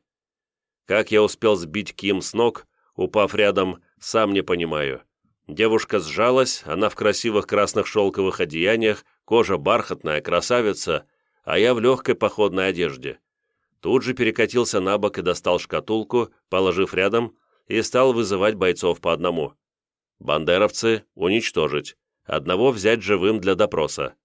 Как я успел сбить Ким с ног, упав рядом, сам не понимаю. Девушка сжалась, она в красивых красных шелковых одеяниях, кожа бархатная, красавица, а я в легкой походной одежде. Тут же перекатился на бок и достал шкатулку, положив рядом, и стал вызывать бойцов по одному. Бандеровцы уничтожить, одного взять живым для допроса.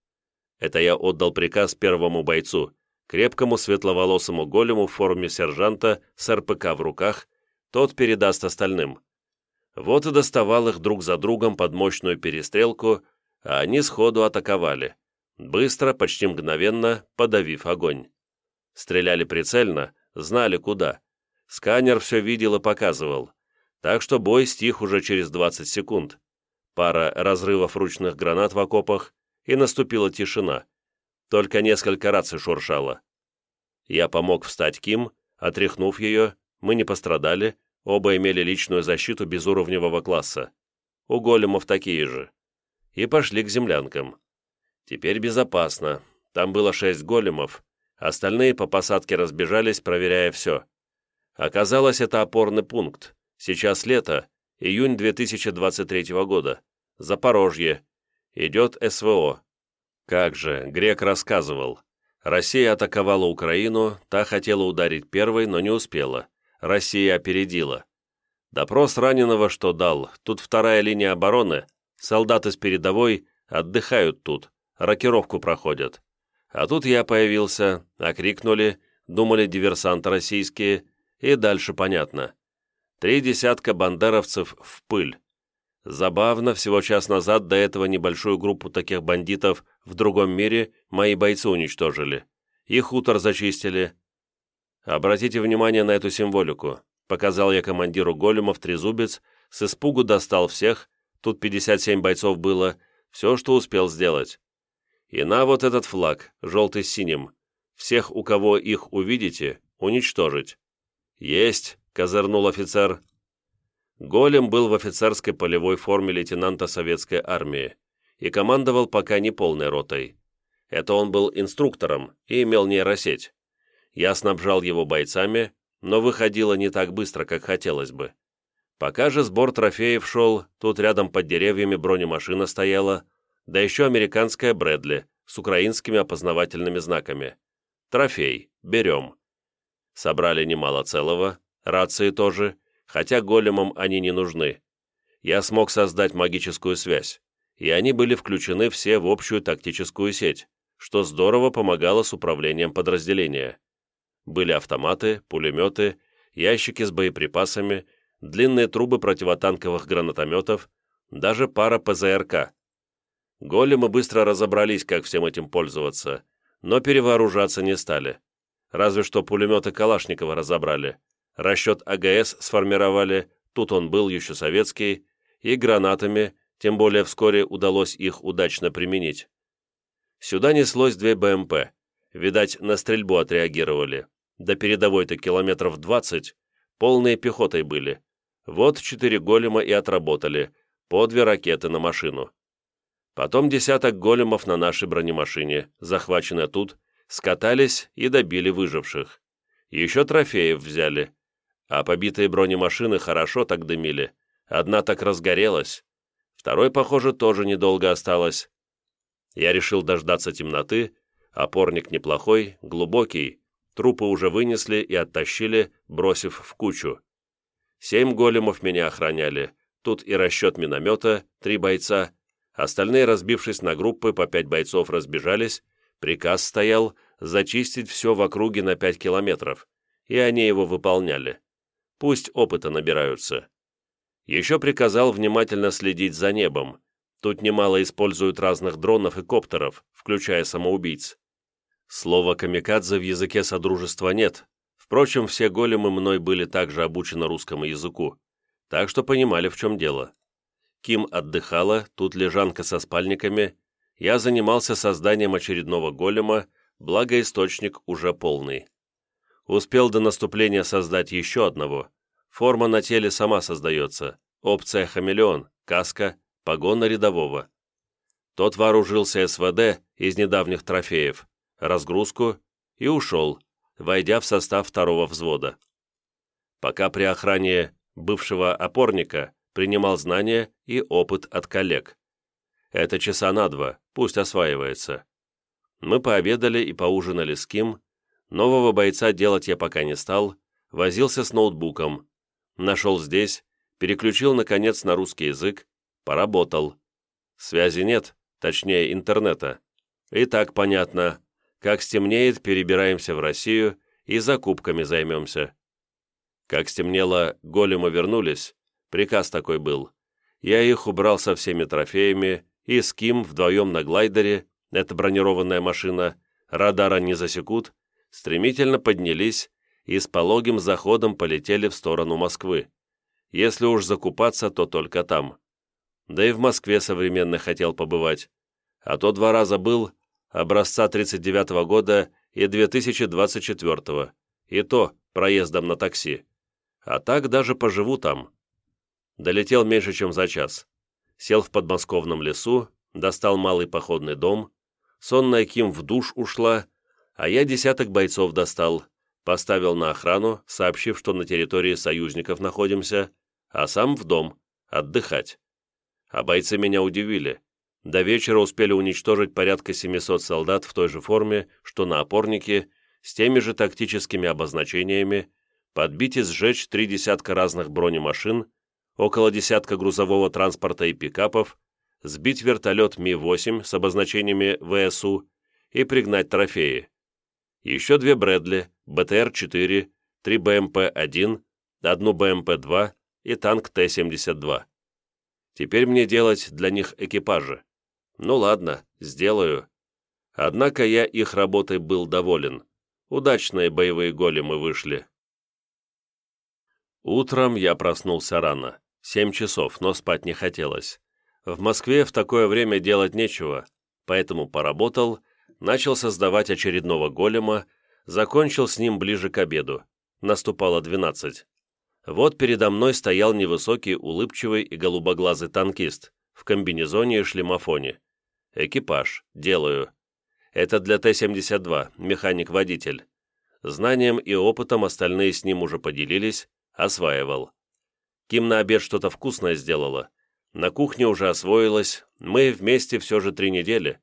Это я отдал приказ первому бойцу, крепкому светловолосому голему в форме сержанта с РПК в руках, тот передаст остальным. Вот и доставал их друг за другом под мощную перестрелку, а они сходу атаковали, быстро, почти мгновенно, подавив огонь. Стреляли прицельно, знали куда. Сканер все видел и показывал. Так что бой стих уже через 20 секунд. Пара разрывов ручных гранат в окопах, и наступила тишина. Только несколько раций шуршало. Я помог встать Ким, отряхнув ее, мы не пострадали, оба имели личную защиту безуровневого класса. У големов такие же. И пошли к землянкам. Теперь безопасно. Там было шесть големов, остальные по посадке разбежались, проверяя все. Оказалось, это опорный пункт. Сейчас лето, июнь 2023 года. Запорожье. Идет СВО. Как же, Грек рассказывал. Россия атаковала Украину, та хотела ударить первой, но не успела. Россия опередила. Допрос раненого что дал, тут вторая линия обороны, солдаты с передовой отдыхают тут, рокировку проходят. А тут я появился, окрикнули, думали диверсанты российские, и дальше понятно. Три десятка бандеровцев в пыль. Забавно, всего час назад до этого небольшую группу таких бандитов в другом мире мои бойцы уничтожили. И хутор зачистили. Обратите внимание на эту символику. Показал я командиру големов трезубец, с испугу достал всех, тут 57 бойцов было, все, что успел сделать. И на вот этот флаг, желтый с синим. Всех, у кого их увидите, уничтожить. «Есть», — козырнул офицер. Голем был в офицерской полевой форме лейтенанта советской армии и командовал пока не полной ротой. Это он был инструктором и имел нейросеть. Я снабжал его бойцами, но выходило не так быстро, как хотелось бы. Пока же сбор трофеев шел, тут рядом под деревьями бронемашина стояла, да еще американская Брэдли с украинскими опознавательными знаками. Трофей, берем. Собрали немало целого, рации тоже, хотя големам они не нужны. Я смог создать магическую связь, и они были включены все в общую тактическую сеть, что здорово помогало с управлением подразделения. Были автоматы, пулеметы, ящики с боеприпасами, длинные трубы противотанковых гранатометов, даже пара ПЗРК. Големы быстро разобрались, как всем этим пользоваться, но перевооружаться не стали разве что пулеметы Калашникова разобрали. Расчет АГС сформировали, тут он был еще советский, и гранатами, тем более вскоре удалось их удачно применить. Сюда неслось две БМП. Видать, на стрельбу отреагировали. До передовой-то километров двадцать, полные пехотой были. Вот четыре голема и отработали, по две ракеты на машину. Потом десяток големов на нашей бронемашине, захваченной тут, скатались и добили выживших. Еще трофеев взяли. А побитые бронемашины хорошо так дымили. Одна так разгорелась. Второй, похоже, тоже недолго осталось. Я решил дождаться темноты. Опорник неплохой, глубокий. Трупы уже вынесли и оттащили, бросив в кучу. Семь големов меня охраняли. Тут и расчет миномета, три бойца. Остальные, разбившись на группы, по пять бойцов разбежались, Приказ стоял зачистить все в округе на 5 километров, и они его выполняли. Пусть опыта набираются. Еще приказал внимательно следить за небом. Тут немало используют разных дронов и коптеров, включая самоубийц. Слова «камикадзе» в языке Содружества нет. Впрочем, все големы мной были также обучены русскому языку, так что понимали, в чем дело. Ким отдыхала, тут лежанка со спальниками, я занимался созданием очередного голема, благо источник уже полный. Успел до наступления создать еще одного. Форма на теле сама создается. Опция «Хамелеон», каска, погона рядового. Тот вооружился СВД из недавних трофеев, разгрузку и ушел, войдя в состав второго взвода. Пока при охране бывшего опорника принимал знания и опыт от коллег. Это часа на два, пусть осваивается. Мы пообедали и поужинали с Ким. Нового бойца делать я пока не стал, возился с ноутбуком. Нашел здесь, переключил, наконец, на русский язык, поработал. Связи нет, точнее, интернета. И так понятно. Как стемнеет, перебираемся в Россию и закупками займемся. Как стемнело, големы вернулись, Приказ такой был. Я их убрал со всеми трофеями, и с Ким вдвоем на глайдере, это бронированная машина, радара не засекут, стремительно поднялись и с пологим заходом полетели в сторону Москвы. Если уж закупаться, то только там. Да и в Москве современно хотел побывать. А то два раза был, образца 39 -го года и 2024 -го, и то проездом на такси. А так даже поживу там. Долетел меньше, чем за час. Сел в подмосковном лесу, достал малый походный дом, сонная Ким в душ ушла, а я десяток бойцов достал, поставил на охрану, сообщив, что на территории союзников находимся, а сам в дом, отдыхать. А бойцы меня удивили. До вечера успели уничтожить порядка 700 солдат в той же форме, что на опорнике, с теми же тактическими обозначениями, подбить и сжечь три десятка разных бронемашин, около десятка грузового транспорта и пикапов, сбить вертолет Ми-8 с обозначениями ВСУ и пригнать трофеи. Еще две Брэдли, БТР-4, три БМП-1, одну БМП-2 и танк Т-72. Теперь мне делать для них экипажи. Ну ладно, сделаю. Однако я их работой был доволен. Удачные боевые големы вышли. Утром я проснулся рано. Семь часов, но спать не хотелось. В Москве в такое время делать нечего, поэтому поработал, начал создавать очередного голема, закончил с ним ближе к обеду. Наступало двенадцать. Вот передо мной стоял невысокий, улыбчивый и голубоглазый танкист в комбинезоне и шлемофоне. Экипаж. Делаю. Это для Т-72, механик-водитель. Знанием и опытом остальные с ним уже поделились, осваивал. Ким на обед что-то вкусное сделала. На кухне уже освоилась, мы вместе все же три недели.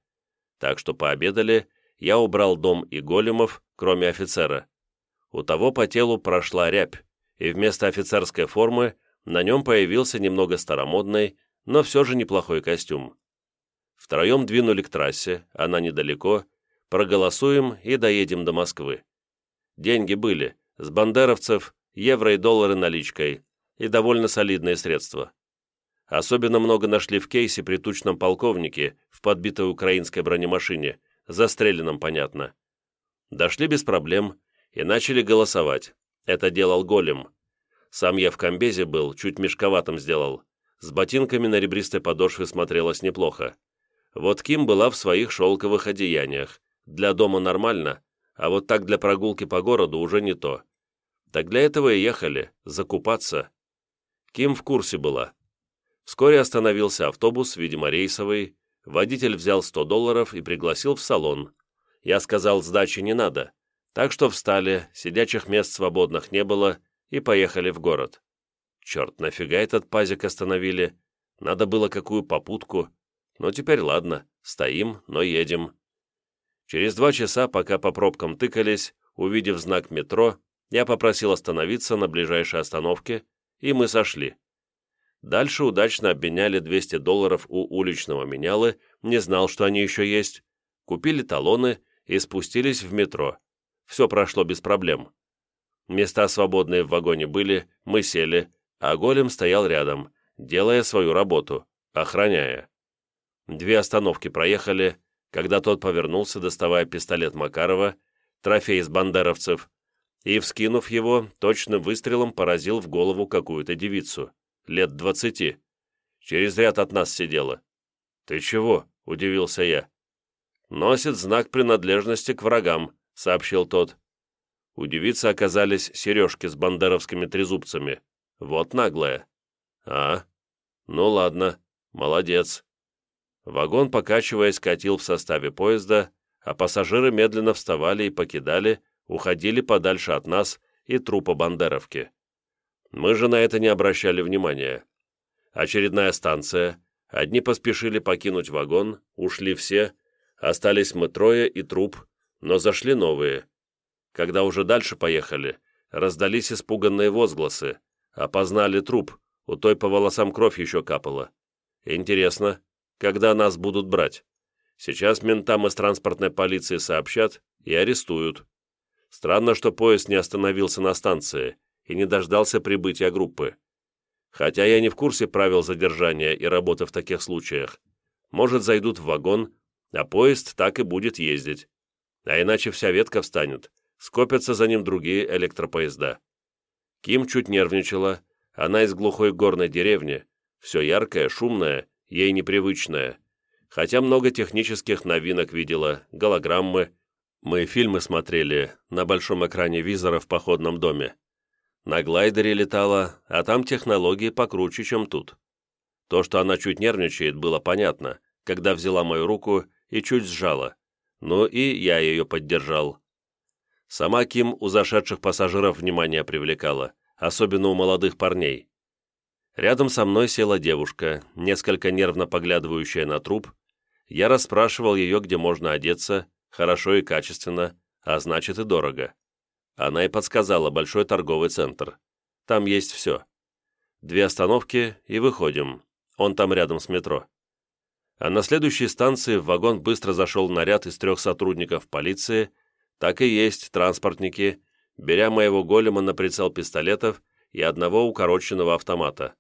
Так что пообедали, я убрал дом и големов, кроме офицера. У того по телу прошла рябь, и вместо офицерской формы на нем появился немного старомодный, но все же неплохой костюм. Втроем двинули к трассе, она недалеко, проголосуем и доедем до Москвы. Деньги были, с бандеровцев евро и доллары наличкой, и довольно солидные средства. Особенно много нашли в кейсе при тучном полковнике в подбитой украинской бронемашине, застреленном, понятно. Дошли без проблем и начали голосовать. Это делал голем. Сам я в комбезе был, чуть мешковатым сделал. С ботинками на ребристой подошве смотрелось неплохо. Вот Ким была в своих шелковых одеяниях. Для дома нормально, а вот так для прогулки по городу уже не то. Так для этого и ехали, закупаться. Ким в курсе была. Вскоре остановился автобус, видимо, рейсовый. Водитель взял 100 долларов и пригласил в салон. Я сказал, сдачи не надо. Так что встали, сидячих мест свободных не было, и поехали в город. Черт, нафига этот пазик остановили? Надо было какую попутку. Но теперь ладно, стоим, но едем. Через два часа, пока по пробкам тыкались, увидев знак метро, я попросил остановиться на ближайшей остановке, и мы сошли. Дальше удачно обменяли 200 долларов у уличного менялы, не знал, что они еще есть, купили талоны и спустились в метро. Все прошло без проблем. Места свободные в вагоне были, мы сели, а голем стоял рядом, делая свою работу, охраняя. Две остановки проехали, когда тот повернулся, доставая пистолет Макарова, трофей из бандеровцев, и, вскинув его, точным выстрелом поразил в голову какую-то девицу, лет двадцати. Через ряд от нас сидела. «Ты чего?» — удивился я. «Носит знак принадлежности к врагам», — сообщил тот. У девицы оказались сережки с бандеровскими трезубцами. Вот наглая. «А? Ну ладно, молодец». Вагон, покачиваясь, катил в составе поезда, а пассажиры медленно вставали и покидали, уходили подальше от нас и трупа Бандеровки. Мы же на это не обращали внимания. Очередная станция. Одни поспешили покинуть вагон, ушли все, остались мы трое и труп, но зашли новые. Когда уже дальше поехали, раздались испуганные возгласы. Опознали труп, у той по волосам кровь еще капала. Интересно, когда нас будут брать? Сейчас ментам из транспортной полиции сообщат и арестуют. Странно, что поезд не остановился на станции и не дождался прибытия группы. Хотя я не в курсе правил задержания и работы в таких случаях. Может, зайдут в вагон, а поезд так и будет ездить. А иначе вся ветка встанет, скопятся за ним другие электропоезда. Ким чуть нервничала, она из глухой горной деревни, все яркое, шумное, ей непривычное. Хотя много технических новинок видела, голограммы. Мы фильмы смотрели на большом экране визора в походном доме. На глайдере летала, а там технологии покруче, чем тут. То, что она чуть нервничает, было понятно, когда взяла мою руку и чуть сжала. Ну и я ее поддержал. Сама Ким у зашедших пассажиров внимание привлекала, особенно у молодых парней. Рядом со мной села девушка, несколько нервно поглядывающая на труп. Я расспрашивал ее, где можно одеться, хорошо и качественно, а значит и дорого. Она и подсказала большой торговый центр. Там есть все. Две остановки и выходим. Он там рядом с метро. А на следующей станции в вагон быстро зашел наряд из трех сотрудников полиции, так и есть транспортники, беря моего голема на прицел пистолетов и одного укороченного автомата.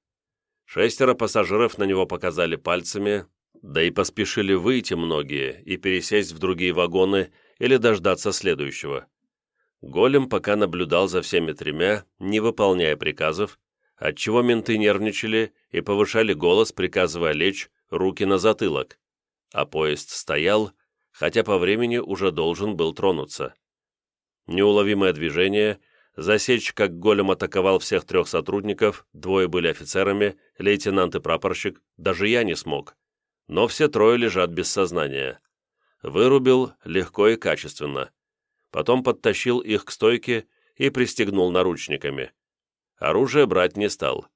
Шестеро пассажиров на него показали пальцами, да и поспешили выйти многие и пересесть в другие вагоны или дождаться следующего. Голем пока наблюдал за всеми тремя, не выполняя приказов, отчего менты нервничали и повышали голос, приказывая лечь, руки на затылок. А поезд стоял, хотя по времени уже должен был тронуться. Неуловимое движение, засечь, как голем атаковал всех трех сотрудников, двое были офицерами, лейтенант и прапорщик, даже я не смог. Но все трое лежат без сознания. Вырубил легко и качественно потом подтащил их к стойке и пристегнул наручниками. Оружие брать не стал.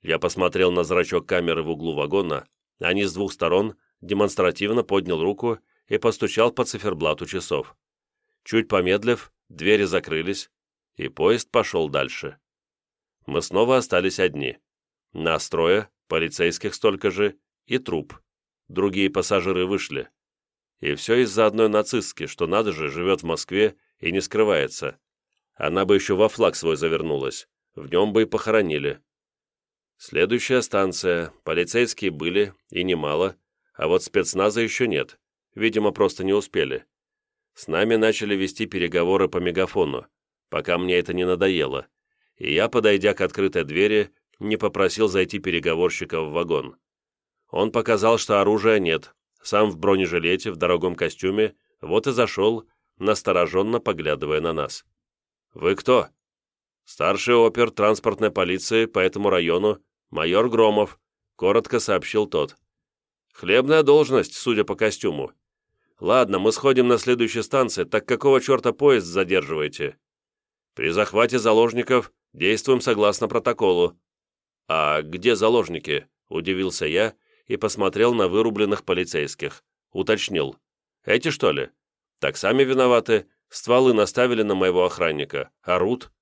Я посмотрел на зрачок камеры в углу вагона, они с двух сторон, демонстративно поднял руку и постучал по циферблату часов. Чуть помедлив, двери закрылись, и поезд пошел дальше. Мы снова остались одни. Нас трое, полицейских столько же, и труп. Другие пассажиры вышли. И все из-за одной нацистки, что надо же, живет в Москве и не скрывается. Она бы еще во флаг свой завернулась. В нем бы и похоронили. Следующая станция. Полицейские были, и немало. А вот спецназа еще нет. Видимо, просто не успели. С нами начали вести переговоры по мегафону, пока мне это не надоело. И я, подойдя к открытой двери, не попросил зайти переговорщика в вагон. Он показал, что оружия нет, сам в бронежилете, в дорогом костюме, вот и зашел, настороженно поглядывая на нас. «Вы кто?» «Старший опер транспортной полиции по этому району, майор Громов», — коротко сообщил тот. «Хлебная должность, судя по костюму. Ладно, мы сходим на следующей станции, так какого черта поезд задерживаете?» «При захвате заложников действуем согласно протоколу». «А где заложники?» — удивился я, — и посмотрел на вырубленных полицейских. Уточнил. «Эти, что ли? Так сами виноваты. Стволы наставили на моего охранника. Орут.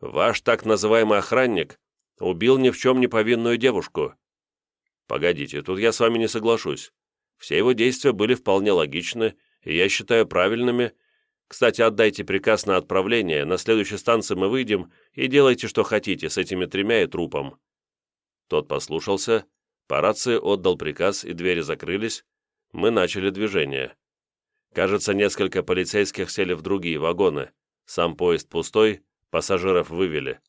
Ваш так называемый охранник убил ни в чем не повинную девушку». «Погодите, тут я с вами не соглашусь. Все его действия были вполне логичны, и я считаю правильными. Кстати, отдайте приказ на отправление, на следующей станции мы выйдем и делайте, что хотите с этими тремя и трупом». Тот послушался, по рации отдал приказ, и двери закрылись. Мы начали движение. Кажется, несколько полицейских сели в другие вагоны. Сам поезд пустой, пассажиров вывели.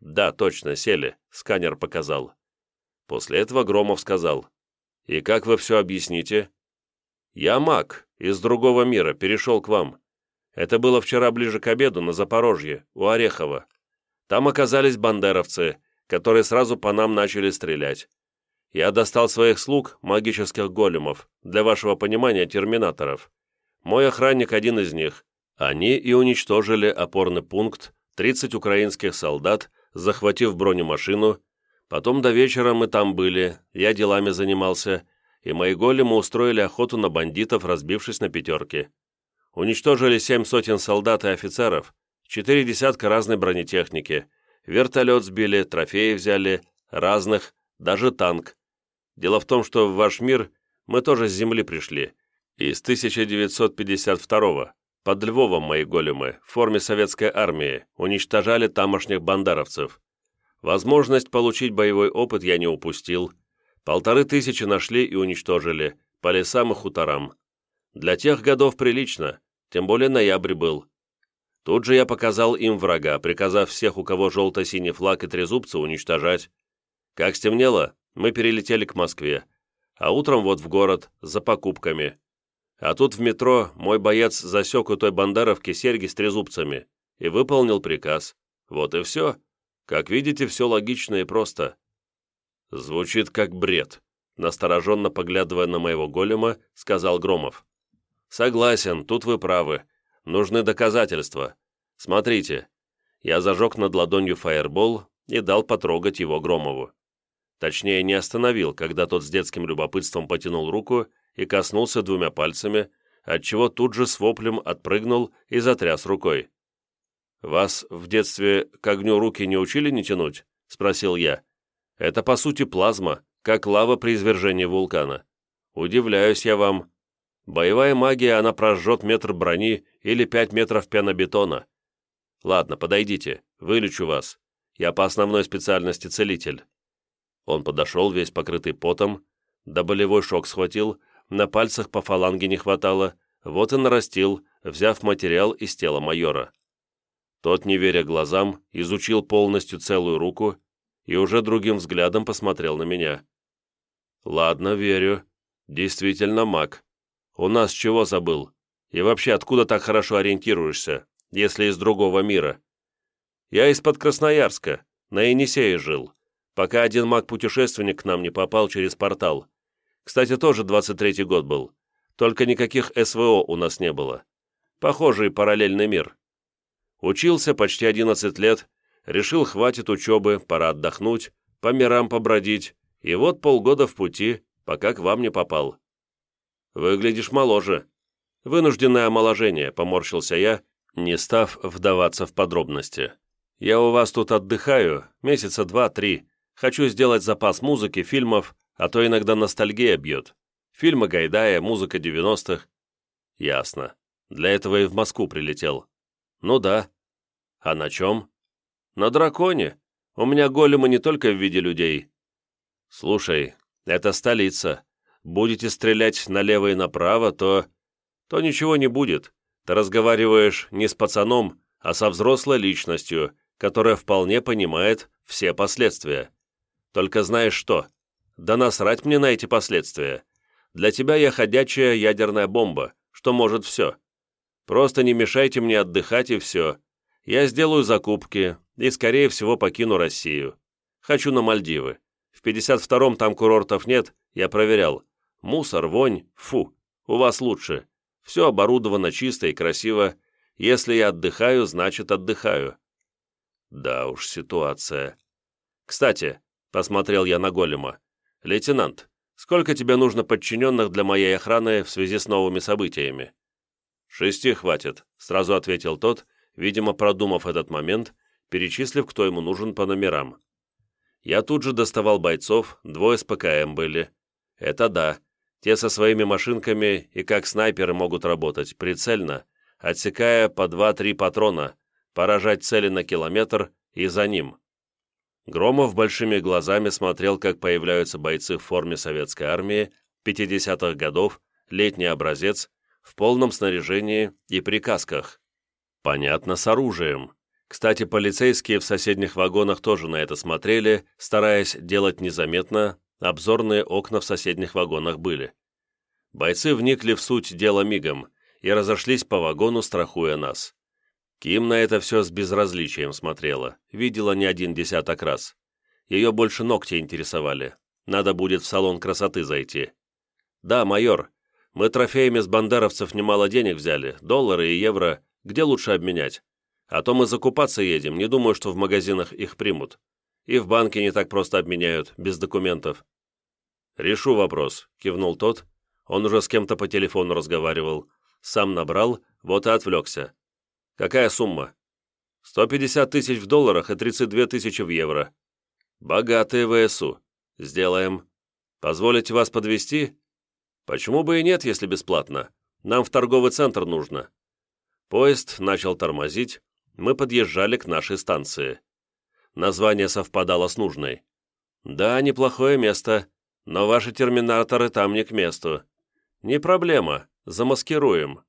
Да, точно, сели, сканер показал. После этого Громов сказал. «И как вы все объясните?» «Я маг, из другого мира, перешел к вам. Это было вчера ближе к обеду на Запорожье, у Орехова. Там оказались бандеровцы, которые сразу по нам начали стрелять. Я достал своих слуг, магических големов, для вашего понимания, терминаторов. Мой охранник один из них. Они и уничтожили опорный пункт, 30 украинских солдат, захватив бронемашину. Потом до вечера мы там были, я делами занимался, и мои големы устроили охоту на бандитов, разбившись на пятерки. Уничтожили семь сотен солдат и офицеров, четыре десятка разной бронетехники, вертолет сбили, трофеи взяли, разных, даже танк. Дело в том, что в ваш мир мы тоже с Земли пришли. Из 1952-го. Под Львовом мои големы, в форме советской армии, уничтожали тамошних бандаровцев. Возможность получить боевой опыт я не упустил. Полторы тысячи нашли и уничтожили, по лесам и хуторам. Для тех годов прилично, тем более ноябрь был. Тут же я показал им врага, приказав всех, у кого желто-синий флаг и трезубцы, уничтожать. Как стемнело, мы перелетели к Москве, а утром вот в город, за покупками. А тут в метро мой боец засек у той бандеровки серьги с трезубцами и выполнил приказ. Вот и все. Как видите, все логично и просто. Звучит как бред, настороженно поглядывая на моего голема, сказал Громов. Согласен, тут вы правы. Нужны доказательства. Смотрите. Я зажег над ладонью фаербол и дал потрогать его Громову. Точнее, не остановил, когда тот с детским любопытством потянул руку и коснулся двумя пальцами, отчего тут же с воплем отпрыгнул и затряс рукой. «Вас в детстве к огню руки не учили не тянуть?» — спросил я. «Это, по сути, плазма, как лава при извержении вулкана. Удивляюсь я вам. Боевая магия, она прожжет метр брони или пять метров пенобетона. Ладно, подойдите, вылечу вас. Я по основной специальности целитель». Он подошел, весь покрытый потом, да болевой шок схватил, на пальцах по фаланге не хватало, вот и нарастил, взяв материал из тела майора. Тот, не веря глазам, изучил полностью целую руку и уже другим взглядом посмотрел на меня. «Ладно, верю. Действительно маг. У нас чего забыл? И вообще, откуда так хорошо ориентируешься, если из другого мира?» «Я из-под Красноярска, на Енисее жил, пока один маг-путешественник к нам не попал через портал. Кстати, тоже 23-й год был. Только никаких СВО у нас не было. Похожий параллельный мир. Учился почти 11 лет, решил, хватит учебы, пора отдохнуть, по мирам побродить, и вот полгода в пути, пока к вам не попал. Выглядишь моложе. Вынужденное омоложение, поморщился я, не став вдаваться в подробности. Я у вас тут отдыхаю, месяца два-три. Хочу сделать запас музыки, фильмов, а то иногда ностальгия бьет. Фильмы Гайдая, музыка 90-х. Ясно. Для этого и в Москву прилетел. Ну да. А на чем? На драконе. У меня големы не только в виде людей. Слушай, это столица. Будете стрелять налево и направо, то... То ничего не будет. Ты разговариваешь не с пацаном, а со взрослой личностью, которая вполне понимает все последствия. Только знаешь что? Да насрать мне на эти последствия. Для тебя я ходячая ядерная бомба, что может все. Просто не мешайте мне отдыхать и все. Я сделаю закупки и, скорее всего, покину Россию. Хочу на Мальдивы. В 52-м там курортов нет, я проверял. Мусор, вонь, фу. У вас лучше. Все оборудовано чисто и красиво. Если я отдыхаю, значит отдыхаю. Да уж, ситуация. Кстати, посмотрел я на голема. «Лейтенант, сколько тебе нужно подчиненных для моей охраны в связи с новыми событиями?» «Шести хватит», — сразу ответил тот, видимо, продумав этот момент, перечислив, кто ему нужен по номерам. Я тут же доставал бойцов, двое с ПКМ были. Это да, те со своими машинками и как снайперы могут работать, прицельно, отсекая по два-три патрона, поражать цели на километр и за ним. Громов большими глазами смотрел, как появляются бойцы в форме советской армии 50-х годов, летний образец, в полном снаряжении и при касках. Понятно, с оружием. Кстати, полицейские в соседних вагонах тоже на это смотрели, стараясь делать незаметно, обзорные окна в соседних вагонах были. Бойцы вникли в суть дела мигом и разошлись по вагону, страхуя нас. Ким на это все с безразличием смотрела, видела не один десяток раз. Ее больше ногти интересовали. Надо будет в салон красоты зайти. Да, майор, мы трофеями с бандеровцев немало денег взяли, доллары и евро, где лучше обменять? А то мы закупаться едем, не думаю, что в магазинах их примут. И в банке не так просто обменяют, без документов. «Решу вопрос», — кивнул тот. Он уже с кем-то по телефону разговаривал. Сам набрал, вот и отвлекся. Какая сумма? 150 тысяч в долларах и 32 тысячи в евро. Богатые ВСУ. Сделаем. Позволите вас подвести? Почему бы и нет, если бесплатно? Нам в торговый центр нужно. Поезд начал тормозить. Мы подъезжали к нашей станции. Название совпадало с нужной. «Да, неплохое место, но ваши терминаторы там не к месту. Не проблема, замаскируем.